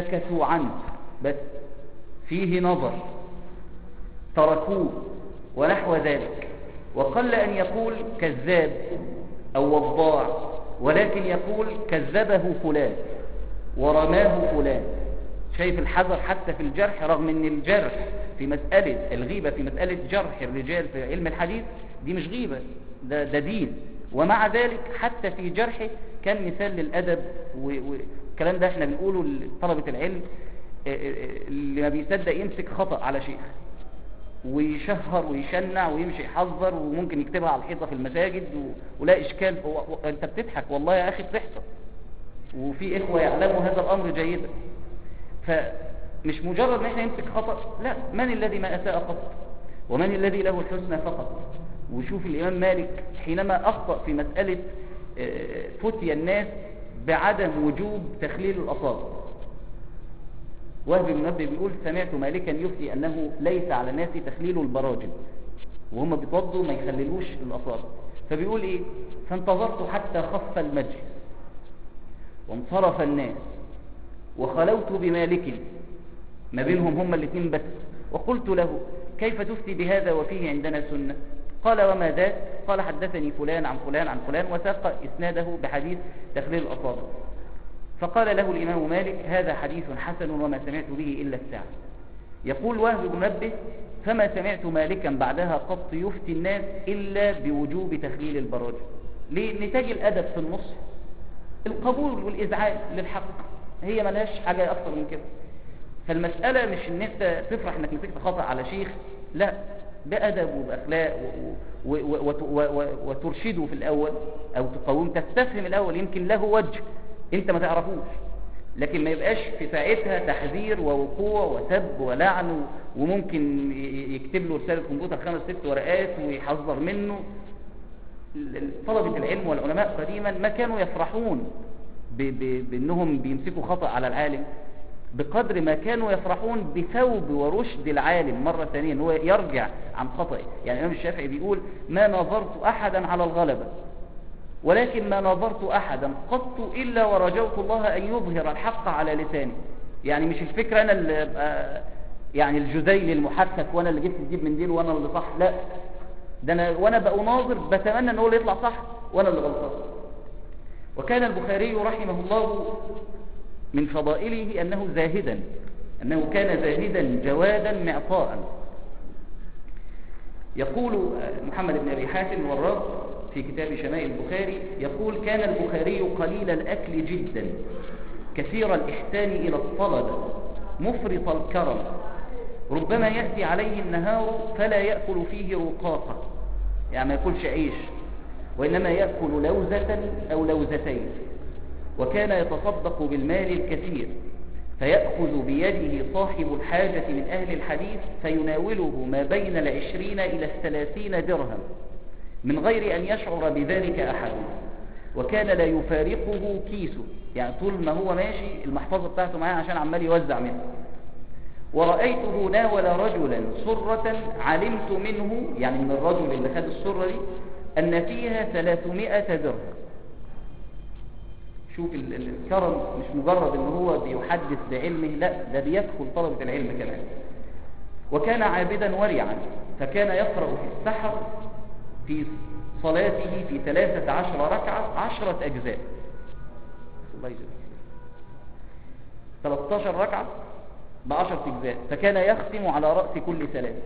سكتوا عنه بس فيه نظر. تركوه ونحو ذلك. وقل أن يقول كذاب أو وضاع ولكن يقول كذبه فلان ورماه فلان. شايف الحذر حتى في الجرح رغم إن الجرح في مسألة الغيبة في مسألة جرح الرجال في علم الحديث دي مش غيبة ده, ده دين. ومع ذلك حتى في جرحه كان مثال للأدب والكلام ده إحنا بنقوله لطلبة العلم اللي ما بيصدق يمسك خطأ على شيخ ويشهر ويشنع ويمشي يحذر وممكن يكتبها على الحيطة في المساجد. ولا إشكال. أنت بتضحك والله يا أخي بتحصل وفي إخوة يعلموا هذا الأمر جيدا فمش مجرد إن إحنا نمسك خطأ لا من الذي ما أساء قط ومن الذي له الحسنى فقط وشوف الإمام مالك حينما أخطأ في مسألة فتي الناس بعدم وجوب تخليل الأصابع. وهب بن بيقول سمعت مالكا يفتي أنه ليس على الناس تخليل البراجم وهم بيتوضوا ما يخللوش الأصابع. فبيقول إيه؟ فانتظرت حتى خف المجلس وانصرف الناس وخلوت بمالك ما بينهم هما الاثنين بس. وقلت له كيف تفتي بهذا وفيه عندنا سنة؟ قال وما ذاك؟ قال حدثني فلان عن فلان عن فلان وساق إسناده بحديث تخليل الأصابع. فقال له الإمام مالك هذا حديث حسن وما سمعت به إلا الساعة. يقول وهب بن منبه فما سمعت مالكا بعدها قط يفتي الناس إلا بوجوب تخليل البراجم ليه نتاج الأدب في النص القبول والإذعان للحق هي ملهاش حاجة أكثر من كده. فالمسألة مش إن أنت تفرح إنك مسكت خطأ على شيخ لا. بأدب وبأخلاق. وترشده في الأول أو تقوم تستفهم الأول يمكن له وجه أنت ما تعرفوش لكن ما يبقاش في ساعتها تحذير ووقوع وسب ولعن وممكن يكتب له رسالة كمبيوتر خمس ست ورقات ويحذر منه طلبة العلم والعلماء قديما ما كانوا يفرحون. بأنهم بيمسكوا خطأ على العالم بقدر ما كانوا يفرحون بثوب ورشد العالم مرة ثانية هو يرجع عن خطأه يعني الإمام الشافعي بيقول ما نظرت أحدا على الغلبة ولكن ما نظرت أحدا قط إلا ورجوت الله أن يظهر الحق على لساني. يعني مش الفكرة أنا اللي يعني الجزيل المحكك وأنا اللي جبت الجيب من ديل وأنا اللي صح لا. ده أنا وأنا بقى ناظر بتمنى أن هو اللي يطلع صح وأنا اللي غلطان. وكان البخاري رحمه الله من فضائله أنه زاهدا أنه كان زاهدا جوادا معطاء. يقول محمد بن أبي حاتم والرب في كتاب شمائل البخاري يقول كان البخاري قليل الأكل جدا كثير الإحسان إلى الطلبة مفرط الكرم ربما يأتي عليه النهار فلا يأكل فيه رقاقة. يعني ما يأكلش عيش وإنما يأكل لوزة أو لوزتين. وكان يتصدق بالمال الكثير فيأخذ بيده صاحب الحاجة من أهل الحديث فيناوله ما بين العشرين إلى الثلاثين درهم من غير أن يشعر بذلك أحد. وكان لا يفارقه كيسه يعني طول ما هو ماشي المحفظة بتاعته معاه عشان عمال يوزع منه. ورأيته ناول رجلا سرة علمت منه يعني من الرجل اللي خد السرة دي أن فيها ثلاثمائة درهم. شوف الكرم مش مجرد إن هو بيحدث بعلمه لا ده بيدخل طلبة العلم كمان. وكان عابدا ورعا فكان يقرأ في السحر في صلاته في ثلاثة عشر ركعة عشرة أجزاء. الله يجزاك 13 ركعة بعشرة أجزاء. فكان يختم على رأس كل ثلاثة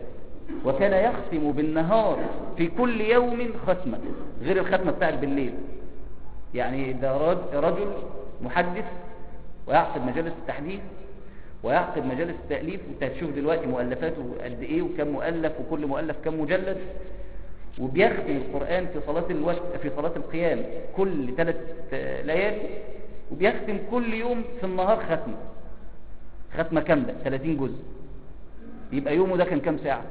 وكان يختم بالنهار في كل يوم ختمة غير الختمة بتاعت بالليل. يعني ده رجل محدث ويعقد مجالس التحديث ويعقد مجالس التأليف وانت هتشوف دلوقتي مؤلفاته قد إيه وكم مؤلف وكل مؤلف كم مجلد وبيختم القرآن في صلاة الوقت في صلاة القيام كل ثلاث ليالي وبيختم كل يوم في النهار ختمة ختمة كاملة 30 جزء. يبقى يومه ده كان كام ساعة؟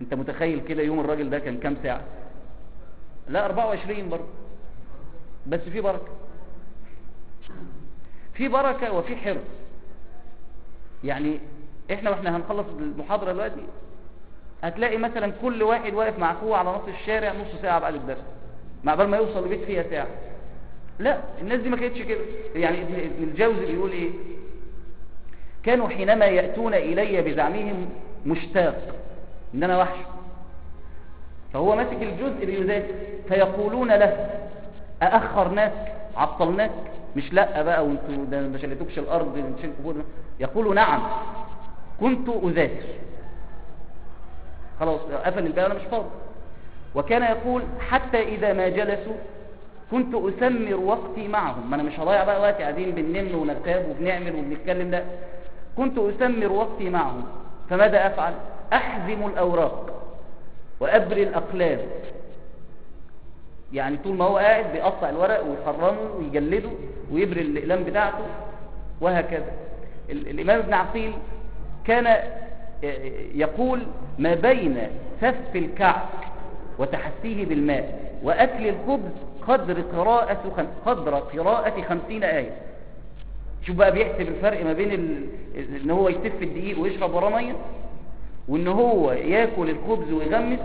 أنت متخيل كده يوم الراجل ده كان كام ساعة؟ لا 24 برضه بس في بركة. في بركة وفي حرص. يعني إحنا وإحنا هنخلص المحاضرة دلوقتي هتلاقي مثلا كل واحد واقف مع أخوه على نص الشارع نص ساعة بعد الدرس مع بال ما يوصل البيت فيها ساعة. لا الناس دي ما كانتش كده. يعني ابن الجوزي بيقول إيه؟ كانوا حينما يأتون إلي بزعمهم مشتاق إن أنا وحش. فهو ماسك الجزء بيذاكر فيقولون له أأخرناك؟ عطلناك؟ مش لأ بقى وانتوا ده ما شلتوكش الأرض يقولوا نعم. كنت أذاكر خلاص قفل الباب أنا مش فاضي. وكان يقول حتى إذا ما جلسوا كنت أسمر وقتي معهم. ما أنا مش هضيع بقى وقتي قاعدين بننم ونغتاب وبنعمل وبنتكلم لا. كنت أسمر وقتي معهم. فماذا أفعل؟ أحزم الأوراق. وأبري الأقلام يعني طول ما هو قاعد بيقطع الورق ويخرمه ويجلده ويبري الأقلام بتاعته وهكذا ال- الإمام ابن عقيل كان يقول ما بين سف الكعك وتحسيه بالماء وأكل الخبز قدر قراءة. قدر قراءة خمسين آية شوف بقى بيحسب الفرق ما بين. إن هو يسف الدقيق ويشرب وراه مية وإن هو يأكل الخبز ويغمس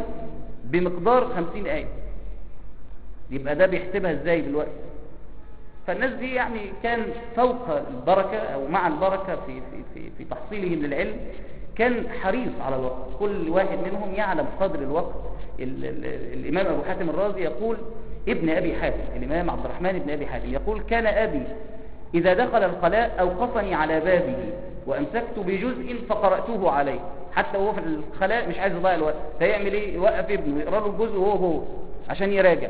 بمقدار خمسين آية. يبقى ده بيحسبها إزاي دلوقتي؟ فالناس دي يعني كان فوق البركة أو مع البركة في, في, في, في تحصيلهم للعلم كان حريص على الوقت. كل واحد منهم يعلم قدر الوقت. ال ال الإمام أبو حاتم الرازي يقول ابن أبي حاتم. الإمام عبد الرحمن بن أبي حاتم يقول كان أبي إذا دخل الخلاء أوقفني على بابه وأمسكت بجزء فقرأته عليه. حتى وهو في الخلاء مش عايز يضيع الوقت. فيعمل إيه؟ يوقف ابنه يقرأ له الجزء وهو هو عشان يراجع.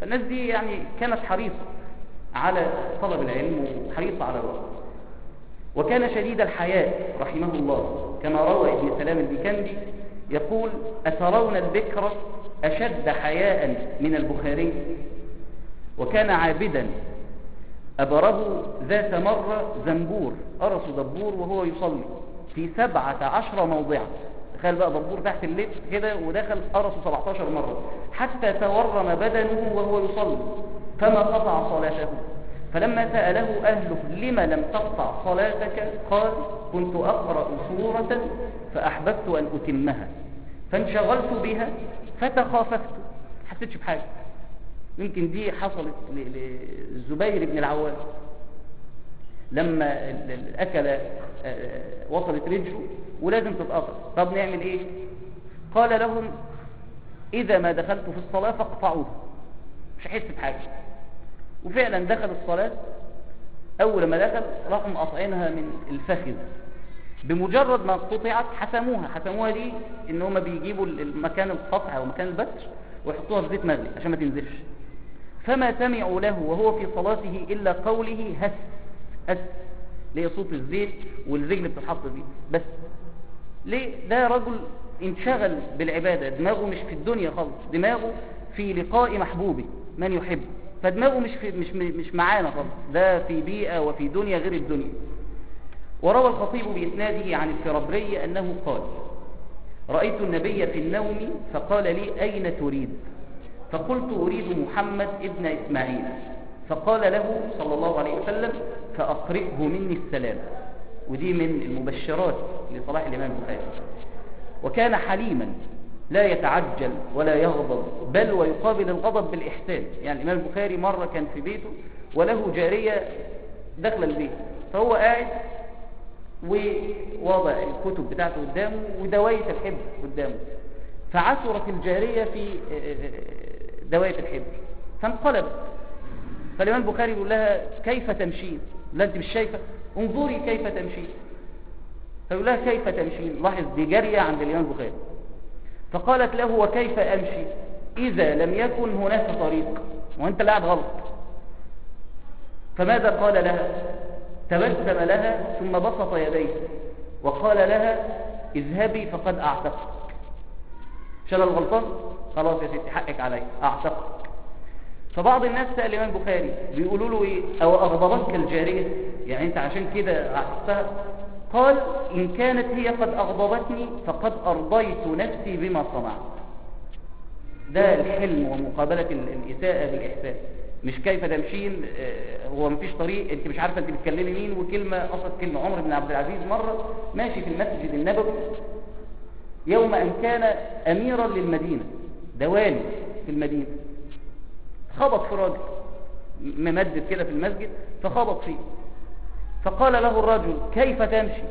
فالناس دي يعني كانت حريصة على طلب العلم وحريصة على الوقت. وكان شديد الحياء رحمه الله. كما روى ابن سلام البيكندي يقول أترون البكر أشد حياء من البخاري؟ وكان عابدا أبره ذات مرة زنبور أرس دبور وهو يصلي في سبعة عشر موضعا. تخيل بقى دبور تحت اللبس كده ودخل أرسه 17 مرة. حتى تورم بدنه وهو يصلي فما قطع صلاته. فلما سأله أهله لما لم تقطع صلاتك؟ قال كنت أقرأ سورة فأحببت أن أتمها. فانشغلت بها فتخاففت حسيتش بحاجة. يمكن دي حصلت للزبير بن العوام. لما الأكل وصلت رجله ولازم تتقطع طب نعمل إيه؟ قال لهم إذا ما دخلت في الصلاة فاقطعوها مش هحس بحاجة. وفعلا دخل الصلاة. أول ما دخل راحوا مقاطعينها من الفخذ. بمجرد ما قطعت حسموها. حسموها دي إن هم بيجيبوا المكان القطع أو مكان البتر ويحطوها في زيت مغلي عشان ما تنزفش فما سمعوا له وهو في صلاته إلا قوله هس هس ليه صوت الزيت والرجل بتتحط دي بس ليه؟ ده رجل انشغل بالعبادة دماغه مش في الدنيا خالص دماغه في لقاء محبوبه من يحبه فدماغه مش في مش مش معانا خالص ده في بيئة وفي دنيا غير الدنيا. وروى الخطيب بإسناده عن الفربري أنه قال رأيت النبي في النوم فقال لي أين تريد؟ فقلت أريد محمد ابن إسماعيل. فقال له صلى الله عليه وسلم فأقرئه مني السلام. ودي من المبشرات لصلاح الإمام البخاري. وكان حليما لا يتعجل ولا يغضب بل ويقابل الغضب بالإحسان. يعني الإمام البخاري مرة كان في بيته وله جارية داخل البيت. فهو قاعد ووضع الكتب بتاعته قدامه ودواية الحبر قدامه. فعثرت الجارية في دواية الحبر فانقلبت فالإمام البخاري يقول لها كيف تمشين لا أنت مش شايفة؟ انظري كيف تمشين فيقول لها كيف تمشين لاحظ دي جارية عند الإمام البخاري. فقالت له وكيف أمشي؟ إذا لم يكن هناك طريق. وأنت لا غلط. فماذا قال لها؟ تبسم لها ثم بسط يديه. وقال لها اذهبي فقد أعتقك شل الغلطان خلاص يا ستي حقك علي أعتقك فبعض الناس سأل الإمام البخاري بيقولوا له إيه؟ أو أغضبتك الجارية. يعني أنت عشان كده أعتقتها قال إن كانت هي قد أغضبتني فقد أرضيت نفسي بما صنعت. ده الحلم ومقابلة الإساءة بالإحسان مش كيف تمشين هو مفيش طريق. أنت مش عارفة أنت بتكلمي مين وكلمة قصد كلمة عمر بن عبد العزيز مرة. ماشي في المسجد النبوي. يوم أن كان اميرا للمدينة دوالي في المدينة. خبط في راجل ممدد كده في المسجد فخبط فيه. فقال له الرجل كيف تمشي؟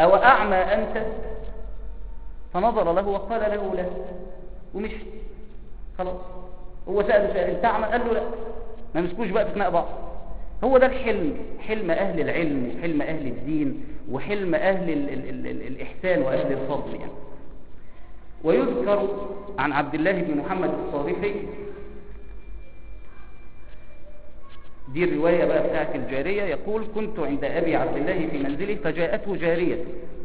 أو أعمى أنت؟ فنظر له وقال له لا. ومشي. خلاص. هو سأله سأل انت أعمى قال له لا. ما مسكوش بقى في خناق بعض. هو ده الحلم حلم أهل العلم وحلم أهل الدين وحلم أهل ال ال ال ال الإحسان وأهل الفضل يعني. ويذكر عن عبد الله بن محمد الصارفي دي الرواية بقى بتاعت الجارية يقول كنت عند أبي عبد الله في منزله فجاءته جارية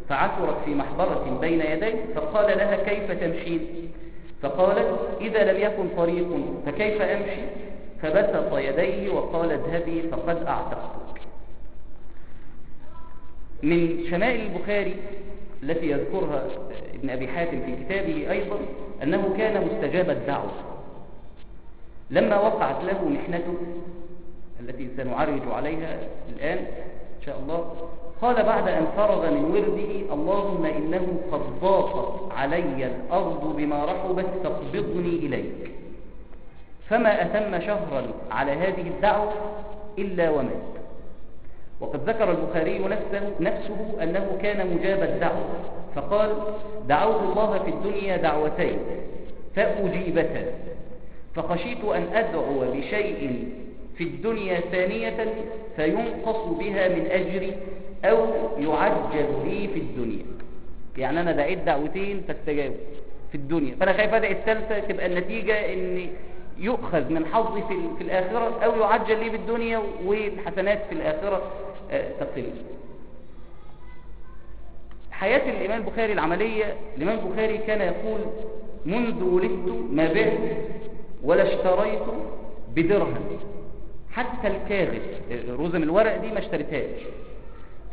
فعثرت في محبرة بين يديه فقال لها كيف تمشين فقالت إذا لم يكن طريق فكيف أمشي؟ فبسط يديه وقال اذهبي فقد أعتقتك. من شمائل البخاري التي يذكرها ابن أبي حاتم في كتابه أيضا أنه كان مستجاب الدعوة. لما وقعت له محنته التي سنعرج عليها الآن إن شاء الله قال بعد أن فرغ من ورده اللهم إنه قد ضاقت علي الأرض بما رحبت فاقبضني إليك. فما أتم شهرا على هذه الدعوة إلا ومات. وقد ذكر البخاري نفسه, نفسه أنه كان مجاب الدعوة فقال دعوت الله في الدنيا دعوتين فأجيبتا فخشيت أن أدعو بشيء في الدنيا ثانية فينقص بها من أجري أو يعجل لي في الدنيا. يعني أنا دعيت دعوتين فاستجابوا في الدنيا. فأنا خايف أدعي الثالثة تبقى النتيجة أن يؤخذ من حظي في, في الآخرة أو يعجل لي بالدنيا والحسنات في الآخرة تقل حياة الإمام البخاري العملية الإمام البخاري كان يقول منذ ولدت ما بعت ولا اشتريت بدرهم. حتى الكاغد رزم الورق دي ما اشتريتهاش.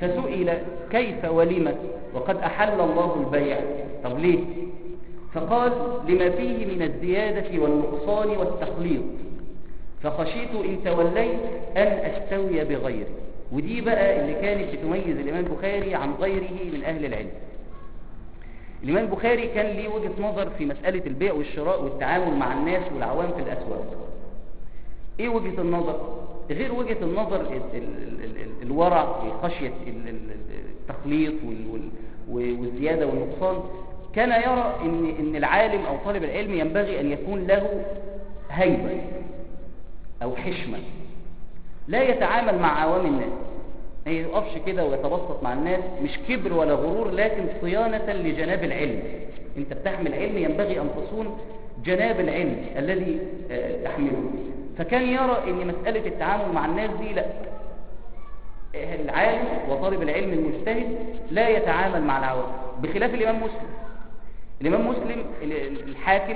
فسئل كيف ولم وقد أحل الله البيع. طب ليه؟ فقال لما فيه من الزيادة والنقصان والتخليط فخشيت إن توليت أن أستوي بغيري ودي بقى اللي كانت بتميز الإمام البخاري عن غيره من أهل العلم. الإمام البخاري كان ليه وجهة نظر في مسألة البيع والشراء والتعامل مع الناس والعوام في الأسواق. إيه وجهة النظر؟ غير وجهة النظر ال ال ال الورع خشية التخليط والزيادة والنقصان كان يرى إن, إن العالم أو طالب العلم ينبغي أن يكون له هيبة أو حشمة. لا يتعامل مع عوام الناس. ما يقفش كده ويتبسط مع الناس مش كبر ولا غرور لكن صيانة لجناب العلم. أنت بتحمل علم ينبغي أن تصون جناب العلم الذي تحمله. فكان يرى إن مسألة التعامل مع الناس دي لا. العالم وطالب العلم المجتهد لا يتعامل مع العوام. بخلاف الإمام مسلم. الإمام مسلم الحاكم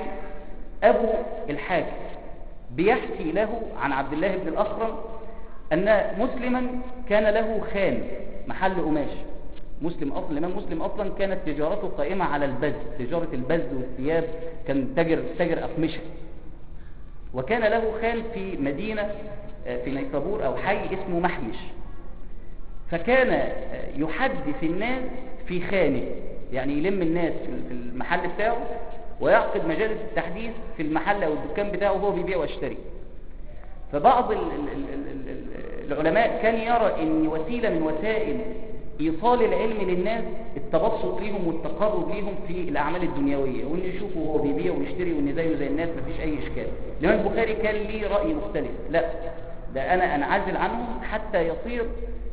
أبو الحاكم بيحكي له عن عبد الله بن الأخرم أن مسلما كان له خان محل قماش. مسلم أصلا الإمام مسلم أصلا كانت تجارته قائمة على البز تجارة البز والثياب كان تاجر تاجر أقمشة. وكان له خان في مدينة في نيسابور أو حي اسمه محمش. فكان يحدث الناس في خانه. يعني يلم الناس في المحل بتاعه ويعقد مجالس التحديث في المحل أو الدكان بتاعه وهو بيبيع ويشتري. فبعض العلماء كان يرى إن وسيلة من وسائل إيصال العلم للناس التبسط ليهم والتقرب ليهم في الأعمال الدنيوية وإن يشوفوا هو بيبيع ويشتري وإن زيه زي الناس مفيش أي إشكال. الامام البخاري كان ليه رأي مختلف. لا ده أنا أنعزل عنهم حتى يصير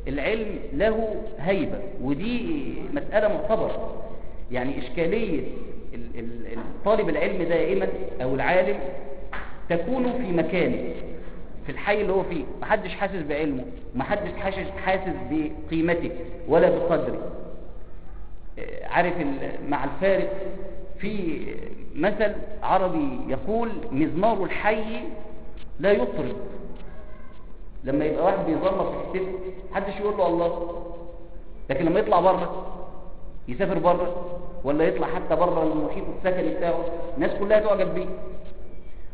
العلم له هيبة ودي مسألة معتبرة. يعني إشكالية طالب العلم دائما أو العالم تكون في مكانه في الحي اللي هو فيه محدش حاسس بعلمه محدش حاسس حاسس بقيمته ولا بقدره. عارف مع الفارق في مثل عربي يقول مزمار الحي لا يطرب لما يبقى واحد بيظلم في حتته محدش يقول له الله. لكن لما يطلع بره يسافر بره ولا يطلع حتى بره المحيط السكني بتاعه. الناس كلها تعجب بيه.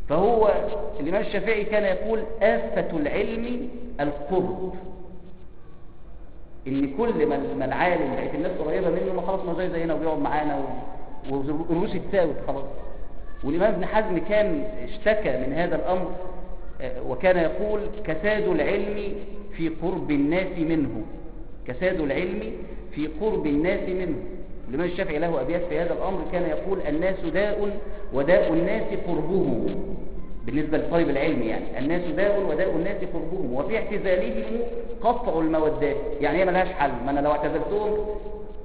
فهو الإمام الشافعي كان يقول آفة العلم القرب. إن كل ما العالم بقت الناس قريبة منه ما خلاص ما زي زينا وبيقعد معانا ورؤوس التاوت خلاص. والإمام ابن حزم كان اشتكى من هذا الأمر آه، وكان يقول كساد العلم في قرب الناس منه. كساد العلم في قرب الناس منه. الإمام الشافعي له أبيات في هذا الأمر كان يقول الناس داء وداء الناس قربهم. بالنسبة لطالب العلم يعني. الناس داء وداء الناس قربهم. وفي اعتزالهم قطع المودات. يعني هي ملهاش حل. ما أنا لو اعتزلتهم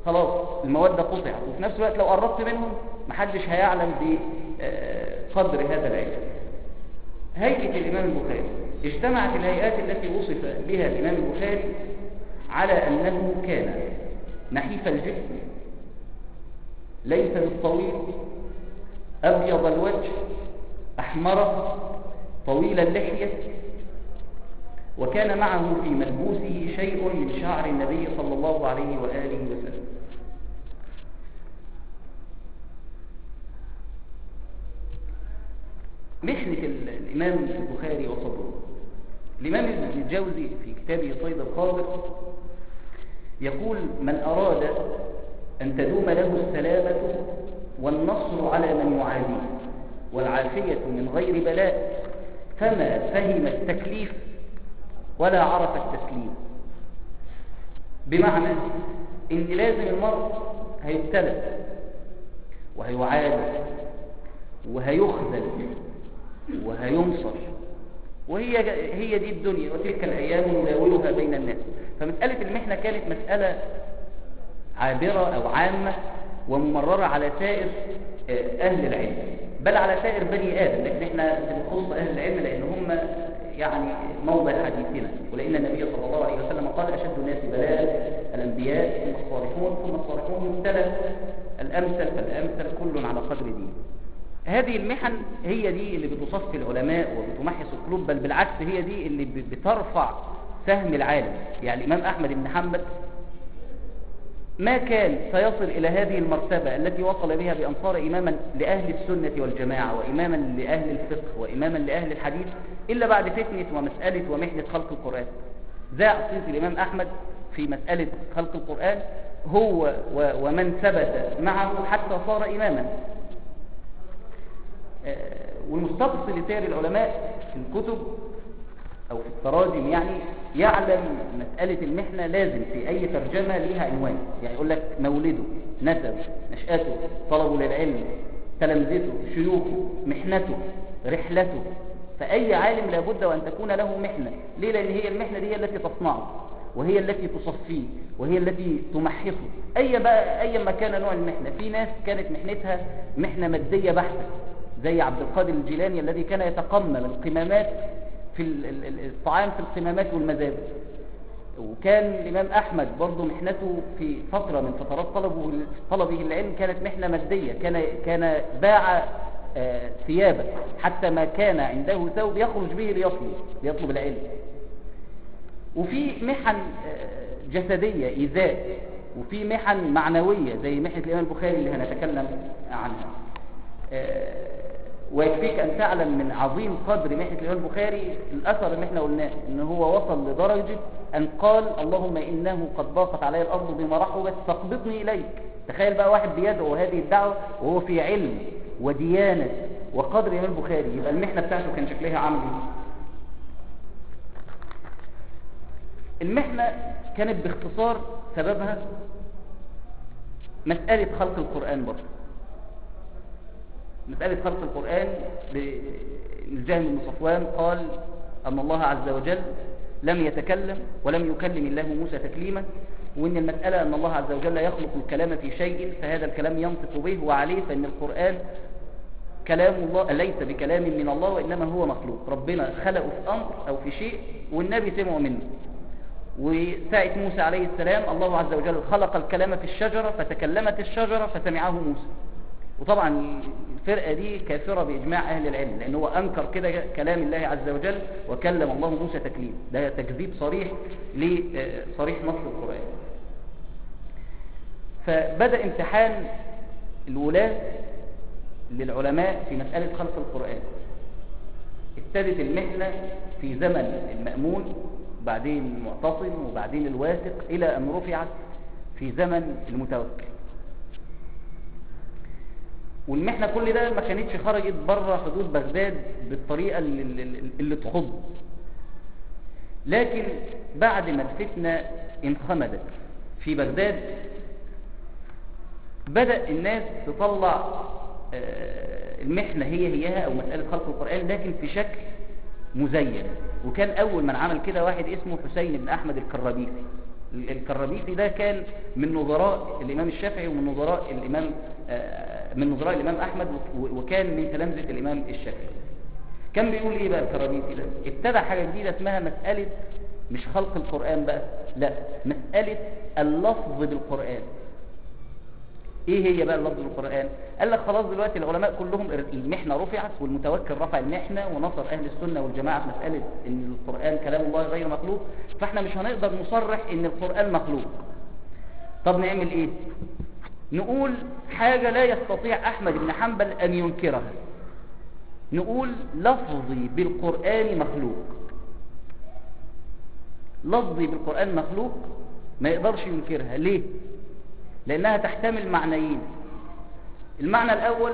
خلاص المودة قطعت. وفي نفس الوقت لو قربت منهم محدش هيعلم بقدر هذا العلم. هيئة الإمام البخاري. اجتمعت الهيئات التي وصف بها الإمام البخاري على أنه كان نحيف الجسم ليس بالطويل أبيض الوجه أحمر طويل اللحية. وكان معه في ملبوسه شيء من شعر النبي صلى الله عليه وآله وسلم. محنة الإمام البخاري وصبره. الإمام الجوزي في كتابه صيد الخاطر يقول من أراد أن تدوم له السلامة والنصر على من يعاديه والعافية من غير بلاء فما فهم التكليف ولا عرف التسليم. بمعنى إن لازم المرء هيبتلى وهيعاد وهيخذل وهينصر وهي هي دي الدنيا وتلك الأيام نداولها بين الناس. فمسألة المحنه كانت مسألة عابرة أو عامة وممررة على سائر أهل العلم. بل على سائر بني آدم لكن إحنا بنخص أهل العلم لأن هم يعني موضع حديثنا. ولأن النبي صلى الله عليه وسلم قال أشد الناس بلاء الأنبياء ثم الصالحون ثم الصالحون مبتلى الأمثل فالأمثل كل على قدر دين. هذه المحن هي دي اللي بتصفي العلماء وبتمحص القلوب بل بالعكس هي دي اللي بترفع سهم العالم. يعني الإمام أحمد بن حنبل ما كان سيصل إلى هذه المرتبة التي وصل بها بأن صار إماما لأهل السنة والجماعة وإماما لأهل الفقه وإماما لأهل الحديث إلا بعد فتنة ومسألة ومحنة خلق القرآن. ذاع صيت الإمام أحمد في مسألة خلق القرآن هو ومن ثبت معه حتى صار إماما. والمستبصر لسير العلماء في الكتب أو في التراجم يعني يعلم مسألة المحنة لازم في أي ترجمة ليها عنوان. يعني يقول لك مولده نسب نشأته طلبه للعلم تلامذته شيوخه محنته رحلته. فأي عالم لابد وأن تكون له محنة. ليه؟ لأن هي المحنة دي هي التي تصنعه وهي التي تصفيه وهي التي تمحصه. أي, بقى أي ما كان نوع المحنة. في ناس كانت محنتها محنة مادية بحتة زي عبد القادر الجيلاني الذي كان يتقمم القمامات في الطعام في القمامات والمزابل وكان الإمام أحمد برضه محنته في فترة من فترات طلبه طلبه العلم كانت محنة مادية كان كان باع ثيابه حتى ما كان عنده ثوب يخرج به ليطلب ليطلب العلم. وفي محن جسدية إيذاء. وفي محن معنوية زي محنة الإمام البخاري اللي هنتكلم عنها. ويكفيك أن تعلم من عظيم قدر محنة الإمام البخاري الأثر اللي إحنا قلناه إن هو وصل لدرجة أن قال اللهم إنه قد ضاقت علي الأرض بما رحبت فاقبضني إليك. تخيل بقى واحد بيدعو هذه الدعوة وهو في علم وديانة وقدر الإمام البخاري. يبقى المحنة بتاعته كان شكلها عامل إيه؟ المحنة كانت باختصار سببها مسألة خلق القرآن برضه. مسألة خلق القرآن للجهم بن صفوان قال أن الله عز وجل لم يتكلم ولم يكلم الله موسى تكليما وإن المسألة أن الله عز وجل يخلق الكلام في شيء فهذا الكلام ينطق به وعليه فإن القرآن كلام الله ليس بكلام من الله وإنما هو مخلوق. ربنا خلقه في أمر أو في شيء والنبي سمعه منه. وساعة موسى عليه السلام الله عز وجل خلق الكلام في الشجرة فتكلمت الشجرة فسمعه موسى. وطبعا الفرقة دي كافرة بإجماع أهل العلم لأن هو أنكر كده كلام الله عز وجل وكلم الله موسى تكليم. ده تكذيب صريح لصريح نص القرآن. فبدأ امتحان الولاة للعلماء في مسألة خلق القرآن. ابتدت المحنة في زمن المأمون وبعدين المعتصم وبعدين الواثق إلى أن رفعت في زمن المتوكل. والمحنة كل ده ما كانتش خرجت بره حدود بغداد بالطريقة اللي, اللي, اللي تخض. لكن بعد ما الفتنة انخمدت في بغداد بدأ الناس تطلع آه، المحنة هي هيها أو مسألة خلق القرآن لكن في شكل مزين. وكان أول من عمل كده واحد اسمه حسين بن أحمد الكرابيسي الكرابيسي ده كان من نظراء الإمام الشافعي ومن نظراء الإمام آه، من نظراء الإمام أحمد وكان من تلامذة الإمام الشافعي. كان بيقول إيه بقى الكرابيسي ده ابتدع حاجة جديدة اسمها مسألة مش خلق القرآن بقى لا مسألة اللفظ بالقرآن. إيه هي بقى اللفظ بالقرآن؟ قال لك خلاص دلوقتي العلماء كلهم المحنة رفعت والمتوكل رفع المحنة ونصر أهل السنة والجماعة في مسألة إن القرآن كلام الله غير مخلوق. فإحنا مش هنقدر نصرح إن القرآن مخلوق. طب نعمل إيه؟ نقول حاجة لا يستطيع أحمد بن حنبل أن ينكرها. نقول لفظي بالقرآن مخلوق. لفظي بالقرآن مخلوق ما يقدرش ينكرها. ليه؟ لأنها تحتمل معنيين. المعنى الأول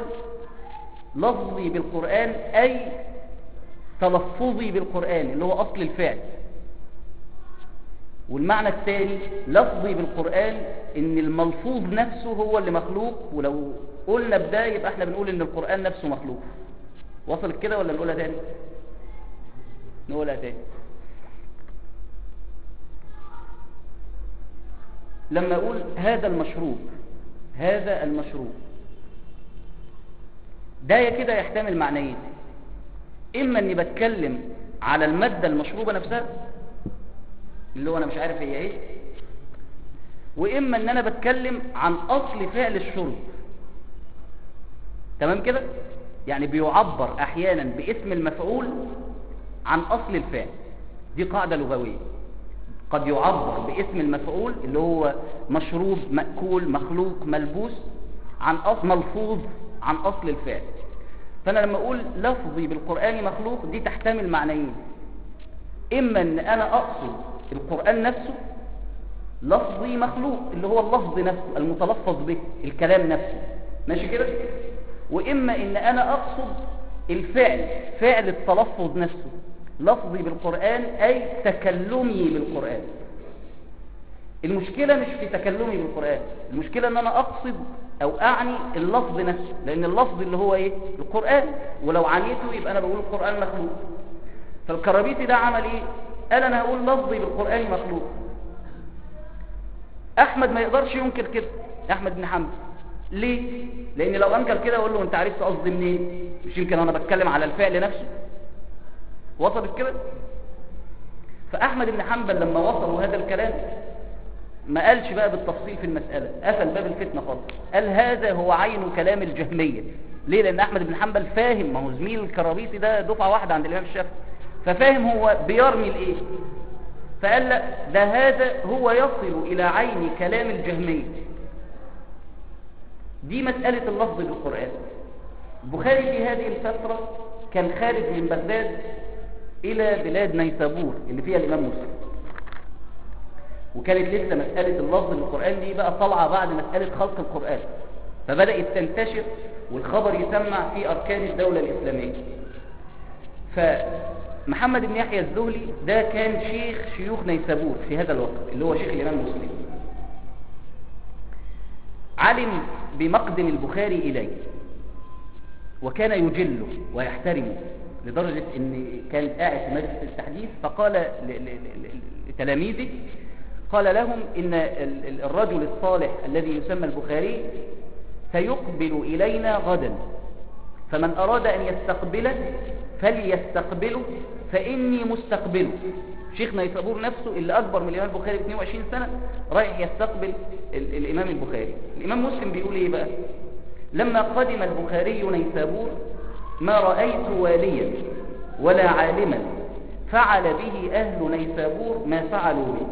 لفظي بالقرآن أي تلفظي بالقرآن اللي هو أصل الفعل. والمعنى الثاني لفظي بالقرآن إن الملفوظ نفسه هو اللي مخلوق ولو قلنا بده يبقى إحنا بنقول إن القرآن نفسه مخلوق. وصلت كده ولا نقولها تاني؟ نقولها تاني. لما أقول هذا المشروب هذا المشروب. ده كده يحتمل معنيين. إما أني بتكلم على المادة المشروبة نفسها اللي هو أنا مش عارف هي إيه. وإما أن أنا بتكلم عن أصل فعل الشرب. تمام كده؟ يعني بيعبر أحيانا باسم المفعول عن أصل الفعل. دي قاعدة لغوية. قد يعبر باسم المفعول اللي هو مشروب مأكول مخلوق ملبوس عن أصل ملفوظ عن أصل الفعل. فأنا لما أقول لفظي بالقرآن مخلوق دي تحتمل معنيين. إما أن أنا أقصد القرآن نفسه لفظي مخلوق اللي هو اللفظ نفسه المتلفظ به الكلام نفسه. ماشي كده؟ وإما أن أنا أقصد الفعل فعل التلفظ نفسه لفظي بالقرآن أي تكلمي بالقرآن. المشكلة مش في تكلمي بالقرآن المشكلة إن أنا أقصد أو أعني اللفظ نفسه لأن اللفظ اللي هو إيه؟ القرآن. ولو عنيته يبقى أنا بقول القرآن مخلوق. فالكرابيتي ده عمل إيه؟ قال أنا هقول لفظي بالقرآن مخلوق. أحمد ما يقدرش ينكر كده أحمد بن حنبل. ليه؟ لأن لو أنكر كده أقول له أنت عرفت قصدي منين؟ مش يمكن أنا بتكلم على الفعل نفسه. وصلت كده؟ فأحمد بن حنبل لما وصلوا هذا الكلام ما قالش بقى بالتفصيل في المسألة قفل باب الفتنة خالص. قال هذا هو عين كلام الجهمية. ليه؟ لأن أحمد بن حنبل فاهم ما هو زميل الكرابيسي ده دفعة واحدة عند الإمام الشافعي. ففاهم هو بيرمي الإيه؟ فقال لا ده هذا هو يصل إلى عين كلام الجهمية. دي مسألة اللفظ بالقرآن. البخاري في هذه الفترة كان خارج من بغداد إلى بلاد نيسابور اللي فيها الإمام مسلم. وكانت لسه مسألة اللفظ بالقرآن دي بقى طالعة بعد مسألة خلق القرآن. فبدأت تنتشر والخبر يسمع في أركان الدولة الإسلامية. فمحمد بن يحيى الزهلي ده كان شيخ شيوخ نيسابور في هذا الوقت اللي هو شيخ الإمام مسلم. علم بمقدم البخاري إليه وكان يجله ويحترمه لدرجة إن كان قاعد في مجلس التحديث فقال لتلاميذه قال لهم إن الرجل الصالح الذي يسمى البخاري سيقبل إلينا غدا. فمن أراد أن يستقبله فليستقبله فإني مستقبله شيخ نيسابور نفسه اللي أكبر من الإمام البخاري ب 22 سنة رايح يستقبل الإمام البخاري. الإمام مسلم بيقول إيه بقى؟ لما قدم البخاري نيسابور ما رأيت واليا ولا عالما فعل به أهل نيسابور ما فعلوا به.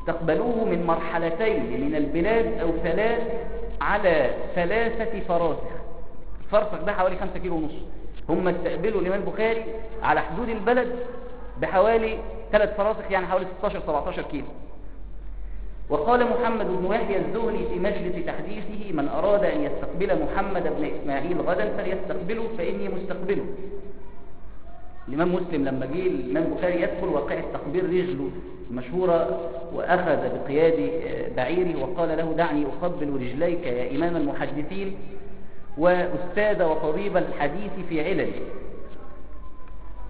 استقبلوه من مرحلتين من البلاد أو ثلاث على ثلاثة فراسخ. الفرسخ ده حوالي خمسة كيلو ونص. هم استقبلوا الإمام البخاري على حدود البلد بحوالي ثلاث فراسخ يعني حوالي 16-17 كيلو. وقال محمد بن يحيى الزهري في مجلس تحديثه من أراد أن يستقبل محمد بن إسماعيل غدا فليستقبله فإني مستقبله. الإمام مسلم لما جه الإمام البخاري يدخل وقع تقبير رجله المشهورة وأخذ بقياد بعيره وقال له دعني أقبل رجليك يا إمام المحدثين وأستاذ وطبيب الحديث في علل.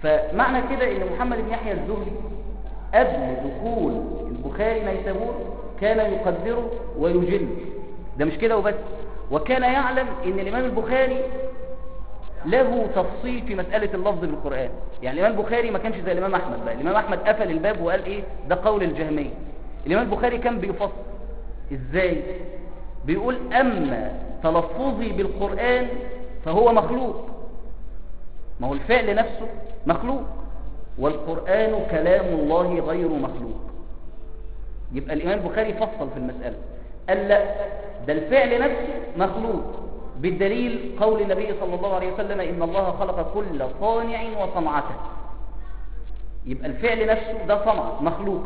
فمعنى كده إن محمد بن يحيى الزهري قبل دخول البخاري نيسابور كان يقدره ويجل. ده مش كده وبس. وكان يعلم إن الإمام البخاري له تفصيل في مسألة اللفظ بالقرآن. يعني الإمام البخاري ما كانش زي الإمام أحمد بقى. الإمام أحمد قفل الباب وقال إيه؟ ده قول الجهمية. الإمام البخاري كان بيفصل. إزاي؟ بيقول أما تلفظي بالقرآن فهو مخلوق. ما هو الفعل نفسه مخلوق. والقرآن كلام الله غير مخلوق. يبقى الإمام البخاري فصل في المسألة. قال لا ده الفعل نفسه مخلوق. بالدليل قول النبي صلى الله عليه وسلم إن الله خلق كل صانع وصنعته. يبقى الفعل نفسه ده صنع مخلوق.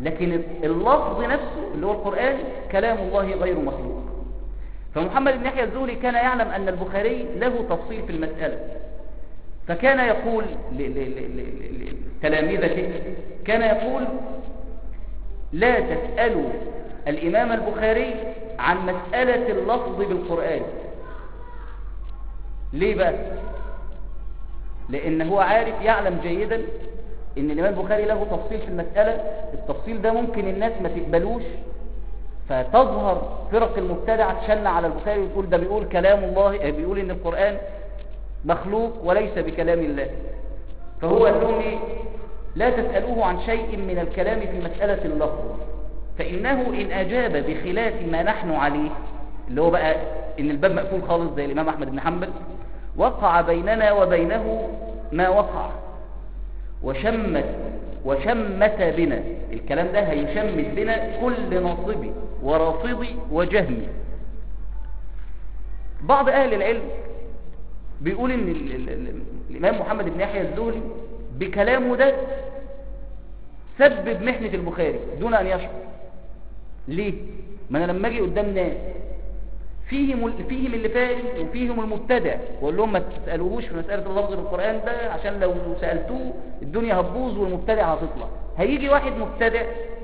لكن اللفظ نفسه اللي هو القرآن كلام الله غير مخلوق. فمحمد بن يحيى الزهري كان يعلم أن البخاري له تفصيل في المسألة. فكان يقول لتلامذته كان يقول لا تسألوا الإمام البخاري عن مسألة اللفظ بالقرآن. ليه بقى؟ لأن هو عارف يعلم جيدا إن الإمام البخاري له تفصيل في المسألة التفصيل ده ممكن الناس ما تقبلوش فتظهر فرق المبتدعة تشن على البخاري وتقول ده بيقول كلام الله بيقول إن القرآن مخلوق وليس بكلام الله. فهو قال لهم إيه لا تسألوه عن شيء من الكلام في مسألة اللفظ فإنه إن أجاب بخلاف ما نحن عليه اللي هو بقى إن الباب مقفول خالص زي الإمام أحمد بن حنبل وقع بيننا وبينه ما وقع. وشمت وشمت بنا. الكلام ده هيشمت بنا كل ناصبي ورافضي وجهمي. بعض أهل العلم بيقول إن ال ال ال الإمام محمد بن يحيى الزهري بكلامه ده سبب محنة البخاري دون أن يشعر. ليه؟ ما أنا لما أجي قدام ناس فيهم فيهم اللي فاهم وفيهم المبتدع. وأقول لهم ما تسألوهوش في مسألة اللفظ بالقران ده عشان لو سألتوه الدنيا هتبوظ والمبتدع هتطلع. هيجي واحد مبتدع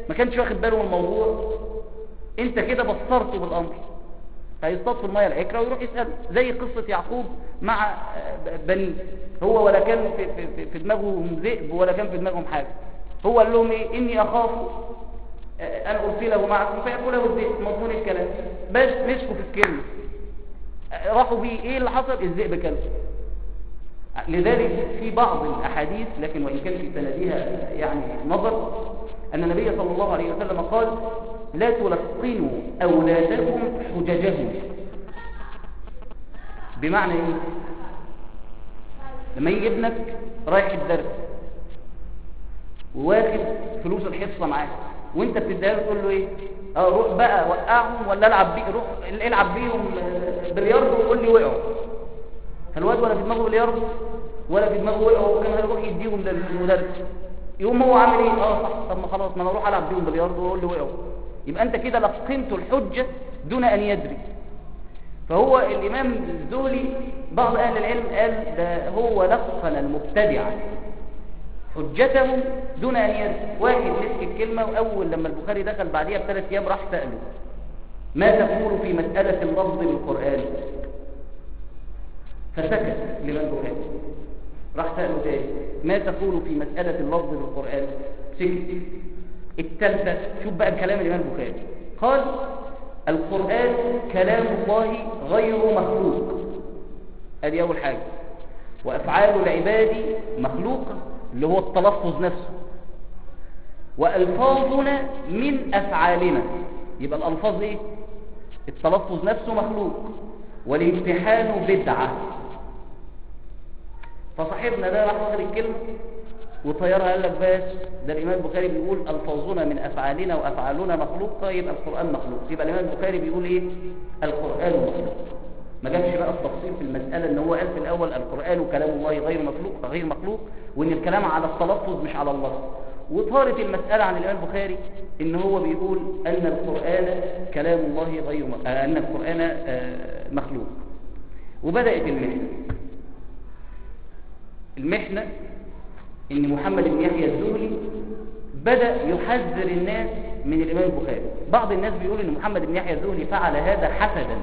ما كانش واخد باله من الموضوع. انت كده بصرته بالأمر. هيصطاد في الميه العكره ويروح يساله زي قصة يعقوب مع بنيه هو ولا كان في, في, في دماغهم ذئب ولا كان في دماغهم حاجة. هو قال لهم إيه؟ إني أخاف ان أرسله معكم فياكله الذئب مضمون الكلام بس مسكوا في الكلمة. راحوا بيه إيه اللي حصل؟ الذئب كله لذلك في بعض الأحاديث لكن وإن كان في سندها يعني نظر أن النبي صلى الله عليه وسلم قال لا تلقنوا أولادكم حججهم. بمعنى إيه؟ لما يجي ابنك رايح الدرس وواخد فلوس الحصة معاك وانت بتديها له تقول له إيه؟ آه روح بقى وقعهم ولا العب بيه روح العب بيهم بلياردو وقول لي وقعوا. فالواد ولا في دماغه بلياردو؟ ولا في دماغه وقعوا وكان هيروح يديهم للمدرس يقوم هو عامل إيه؟ آه صح طب ما خلاص ما أنا أروح العب بيهم بلياردو واقول لي وقعوا. يبقى انت كده لقنت الحجة دون أن يدري. فهو الإمام الزهري بعض أهل العلم قال ده هو لقن المبتدع. حجتهم دون أن يدري واحد مسك الكلمة وأول لما البخاري دخل بعديها بثلاث أيام راح سأله ما تقول في مسألة اللفظ بالقرآن؟ فسكت الامام البخاري راح سأله تاني ما تقول في مسألة اللفظ بالقرآن؟ سكت. الثالثة شوف بقى الكلام الإمام البخاري. قال القرآن كلام الله غير مخلوق. ادي أول حاجة. وأفعال العباد مخلوقة. اللي هو التلفظ نفسه. وألفاظنا من أفعالنا. يبقى الألفاظ إيه؟ التلفظ نفسه مخلوق. والامتحان بدعة. فصاحبنا ده راح واخد الكلمة وطيرها قال لك بس ده الإمام البخاري بيقول ألفاظنا من أفعالنا وأفعالنا مخلوقة يبقى القرآن مخلوق. يبقى الإمام البخاري بيقول إيه؟ القرآن مخلوق. ما جابش بقى التفصيل في المسألة إن هو قال في الأول القرآن كلام الله غير مخلوق غير مخلوق وإن الكلام على التلفظ مش على اللفظ وطارت المسألة عن الإمام البخاري إن هو بيقول أن القرآن كلام الله غير م... آه، أن القرآن آه، مخلوق. وبدأت المحنة. المحنة إن محمد بن يحيى الزهري بدأ يحذر الناس من الإمام البخاري. بعض الناس بيقول إن محمد بن يحيى الزهري فعل هذا حسدا.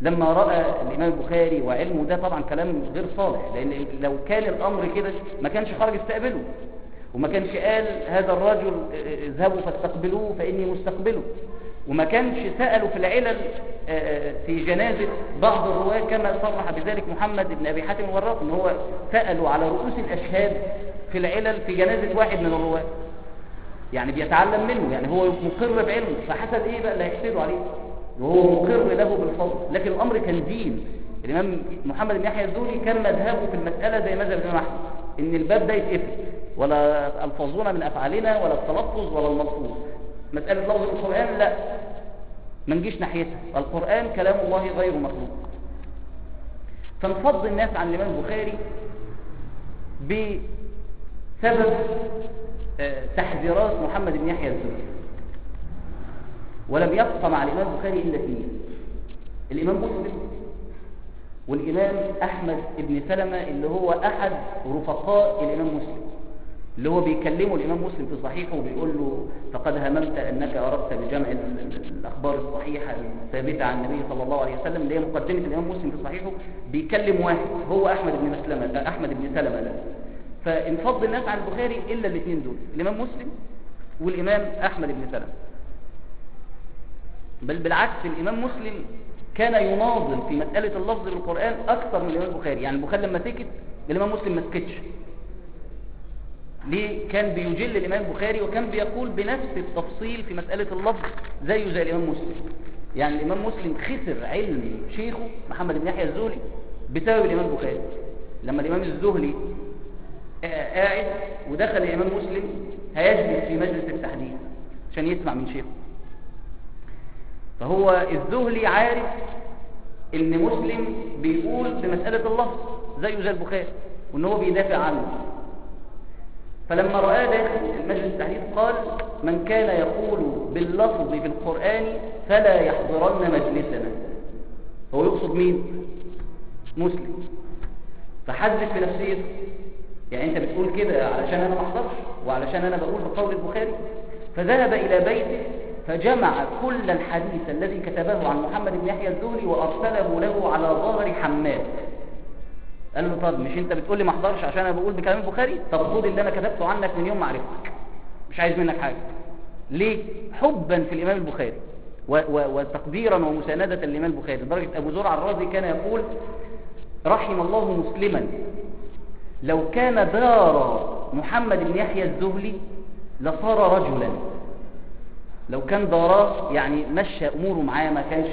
لما رأى الإمام البخاري وعلمه ده طبعا كلام غير صالح لأن لو كان الأمر كده ما كانش خرج استقبله. وما كانش قال هذا الرجل اذهبوا فاستقبلوه فإني مستقبله. وما كانش سألوا في العلل في جنازة بعض الرواة كما صرح بذلك محمد بن أبي حاتم الوراق إن هو سألوا على رؤوس الأشهاد في العلل في جنازة واحد من الرواة. يعني بيتعلم منه يعني هو مقر بعلمه فحسد إيه بقى اللي هيحسده عليه؟ وهو مقر له بالفضل. لكن الأمر كان دين الإمام محمد بن يحيى الزهري كان مذهبه في المسألة زي مذهب الإمام أحمد إن الباب ده يتقفل. ولا ألفظونا من أفعالنا ولا التلفظ ولا الملفوظ مسألة لفظ القرآن لا. ما نجيش ناحيتها. القرآن كلام الله غير مخلوق. فانفض الناس عن الإمام البخاري بسبب تحذيرات محمد بن يحيى الزهري. ولم يبقى مع الإمام البخاري إلا اثنين الإمام مسلم والإمام أحمد بن سلمة اللي هو أحد رفقاء الإمام مسلم اللي هو بيكلمه الإمام مسلم في صحيحه وبيقول له فقد هممت أنك أردت بجمع الأخبار الصحيحة الثابتة عن النبي صلى الله عليه وسلم اللي هي مقدمة الإمام مسلم في صحيحه بيكلم واحد هو أحمد بن مسلمة أحمد بن سلمة ده. فانفض الناس عن البخاري إلا الاثنين دول الإمام مسلم والإمام أحمد بن سلمة. بل بالعكس الإمام مسلم كان يناظر في مسألة اللفظ بالقرآن أكثر من الإمام البخاري. يعني البخاري لما سكت الإمام مسلم ما سكتش. ليه؟ كان بيجل الإمام البخاري وكان بيقول بنفس التفصيل في مسألة اللفظ زيه زي الإمام مسلم. يعني الإمام مسلم خسر علم شيخه محمد بن يحيى الزهلي بسبب الإمام البخاري. لما الإمام الزهلي قاعد ودخل الإمام مسلم هيجلس في مجلس التحديث عشان يسمع من شيخه. فهو الزهلي عارف إن مسلم بيقول بمسألة اللفظ زيه زي البخاري وإن هو بيدافع عنه. فلما رآه داخل المجلس التحديث قال من كان يقول باللفظ في القرآن فلا يحضرن مجلسنا. هو يقصد مين؟ مسلم. فحذف في نفسيته يعني أنت بتقول كده علشان أنا ما أحضرش وعلشان أنا بقول بقول البخاري. فذهب إلى بيته فجمع كل الحديث الذي كتبه عن محمد بن يحيى الزهري وأرسله له على ظهر حماد. قال له طب مش أنت بتقول لي ما أحضرش عشان أنا بقول بكلام البخاري؟ طب خد اللي أنا كتبته عنك من يوم ما عرفتك. مش عايز منك حاجة. ليه؟ حبا في الإمام البخاري. وتقديرا ومساندة للإمام البخاري. لدرجة أبو زرع الرازي كان يقول رحم الله مسلما. لو كان دار محمد بن يحيى الزهلي لصار رجلا. لو كان داراه يعني مشى أموره معاه ما كانش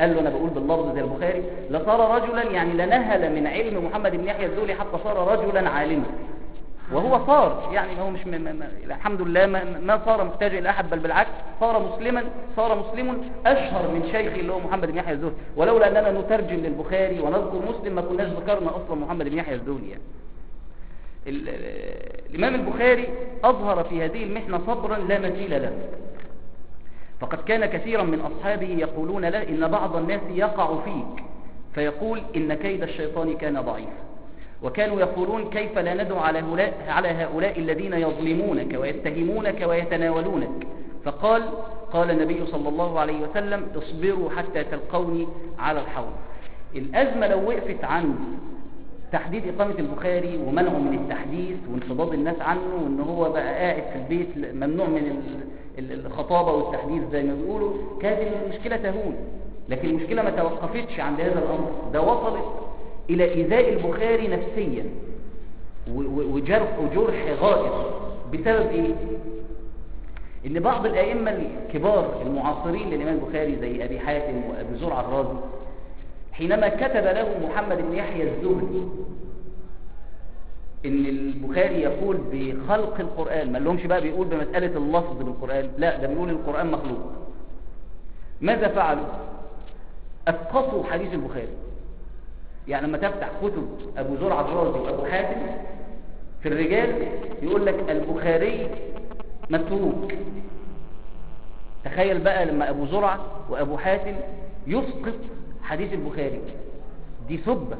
قال له أنا بقول باللفظ زي البخاري لصار رجلا يعني لنهل من علم محمد بن يحيى الزهلي حتى صار رجلا عالما. وهو صار يعني هو مش م م الحمد لله ما, ما صار محتاج إلى أحد بل بالعكس صار مسلما صار مسلم أشهر من شيخي اللي هو محمد بن يحيى الزهلي ولولا أننا نترجم للبخاري ونذكر مسلم ما كناش ذكرنا أصلا محمد بن يحيى الزهلي يعني. الإمام البخاري أظهر في هذه المحنة صبرا لا مثيل له. فقد كان كثيرا من أصحابه يقولون له إن بعض الناس يقع فيك. فيقول إن كيد الشيطان كان ضعيفا. وكانوا يقولون كيف لا ندعو على هؤلاء, على هؤلاء الذين يظلمونك ويتهمونك ويتناولونك. فقال قال النبي صلى الله عليه وسلم اصبروا حتى تلقوني على الحوض. الأزمة لو وقفت عن تحديد إقامة البخاري ومنعه من التحديث وانفضاض الناس عنه وإن هو بقى قاعد في البيت ممنوع من الخطابة والتحديث زي ما بيقولوا. كانت المشكلة تهون لكن المشكلة ما توقفتش عند هذا الأمر. ده وصلت إلى إيذاء البخاري نفسيا وجرح وجرح غائر بسبب إيه؟ إن بعض الأئمة الكبار المعاصرين للإمام البخاري زي أبي حاتم وأبي زرع الرازي حينما كتب له محمد بن يحيى الزهري إن البخاري يقول بخلق القرآن ما لهمش بقى بيقول بمسألة اللفظ بالقرآن لا ده بيقول القرآن مخلوق. ماذا فعلوا؟ أسقطوا حديث البخاري. يعني لما تفتح كتب أبو زرع الرازي وأبو حاتم في الرجال يقول لك البخاري متروك. تخيل بقى لما أبو زرعة وأبو حاتم يسقط حديث البخاري. دي سبة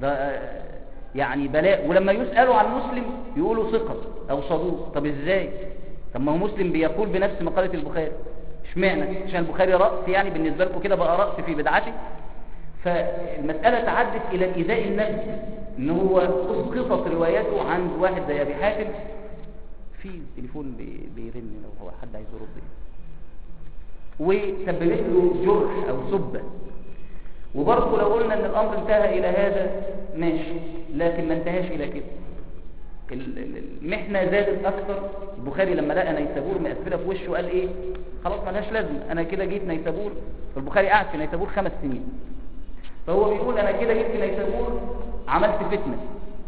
ده يعني بلاء. ولما يسألوا عن مسلم يقولوا ثقة أو صدوق. طب إزاي؟ طب ما هو مسلم بيقول بنفس مقالة البخاري. إشمعنى؟ عشان البخاري رأس يعني بالنسبة لكم كده بقى رأس في بدعته. فالمسألة تعدت إلى إيذاء النفس. إن هو أسقطت روايته عند واحد زي أبي حاتم. في تليفون بي- بيرن لو هو حد عايز يرد. وسببت له جرح أو سبة وبرضه لو قلنا إن الأمر انتهى إلى هذا ماشي. لكن ما انتهاش إلى كده. ال- ال- المحنة زادت أكثر. البخاري لما لقى نيسابور مقفله في وشه قال إيه؟ خلاص ملهاش لازمة. أنا كده جيت نيسابور. فالبخاري قعد في نيسابور خمس سنين. فهو بيقول أنا كده جيت في نيسابور عملت فتنة.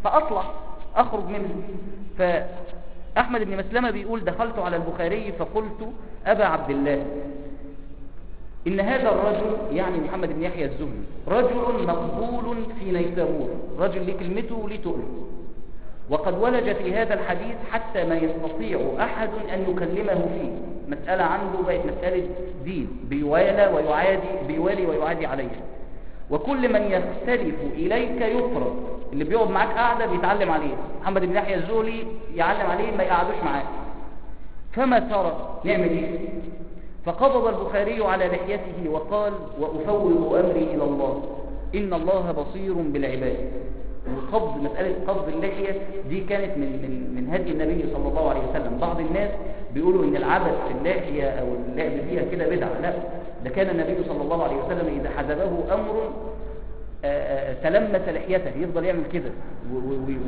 فأطلع أخرج منها. فأحمد بن مسلمة بيقول دخلت على البخاري فقلت أبا عبد الله. إن هذا الرجل يعني محمد بن يحيى الزهري رجل مقبول في نيسابور رجل ليه كلمته وليه تقله وقد ولج في هذا الحديث حتى ما يستطيع أحد أن يكلمه فيه. مسألة عنده بقت مسألة دين بيوالى ويعادي بيوالي ويعادي عليه وكل من يختلف إليك يفرض. اللي بيقعد معاك قاعدة بيتعلم عليه محمد بن يحيى الزهري يعلم عليه ما يقعدوش معاه. فما ترى نعمل إيه؟ فقبض البخاري على لحيته وقال وأفوض أمري إلى الله. إن الله بصير بالعباد. وقبض مسألة قبض اللحية دي كانت من, من, من هدي النبي صلى الله عليه وسلم. بعض الناس بيقولوا إن العبث في اللحية أو اللعب فيها كده بدعة. لا ده كان النبي صلى الله عليه وسلم إذا حزبه أمر آه، آه، تلمس لحيته يفضل يعمل كده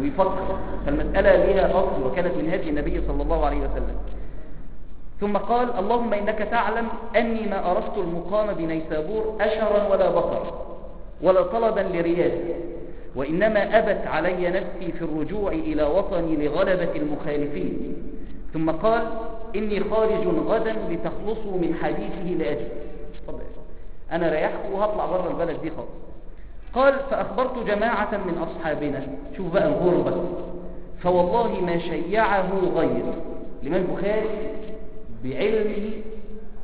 ويفكر. فالمسألة ليها أصل وكانت من هدي النبي صلى الله عليه وسلم. ثم قال اللهم إنك تعلم أني ما أردت المقام بنيسابور أشرا ولا بطرا ولا طلبا لرياسة وإنما أبت علي نفسي في الرجوع إلى وطني لغلبة المخالفين. ثم قال إني خارج غدا لتخلصوا من حديثه لأجل شيخ. أنا ريحت وهطلع بره البلد دي خالص. قال فأخبرت جماعة من أصحابنا. شوف بقى الغربة. فوالله ما شيعه غير الإمام البخاري بعلمه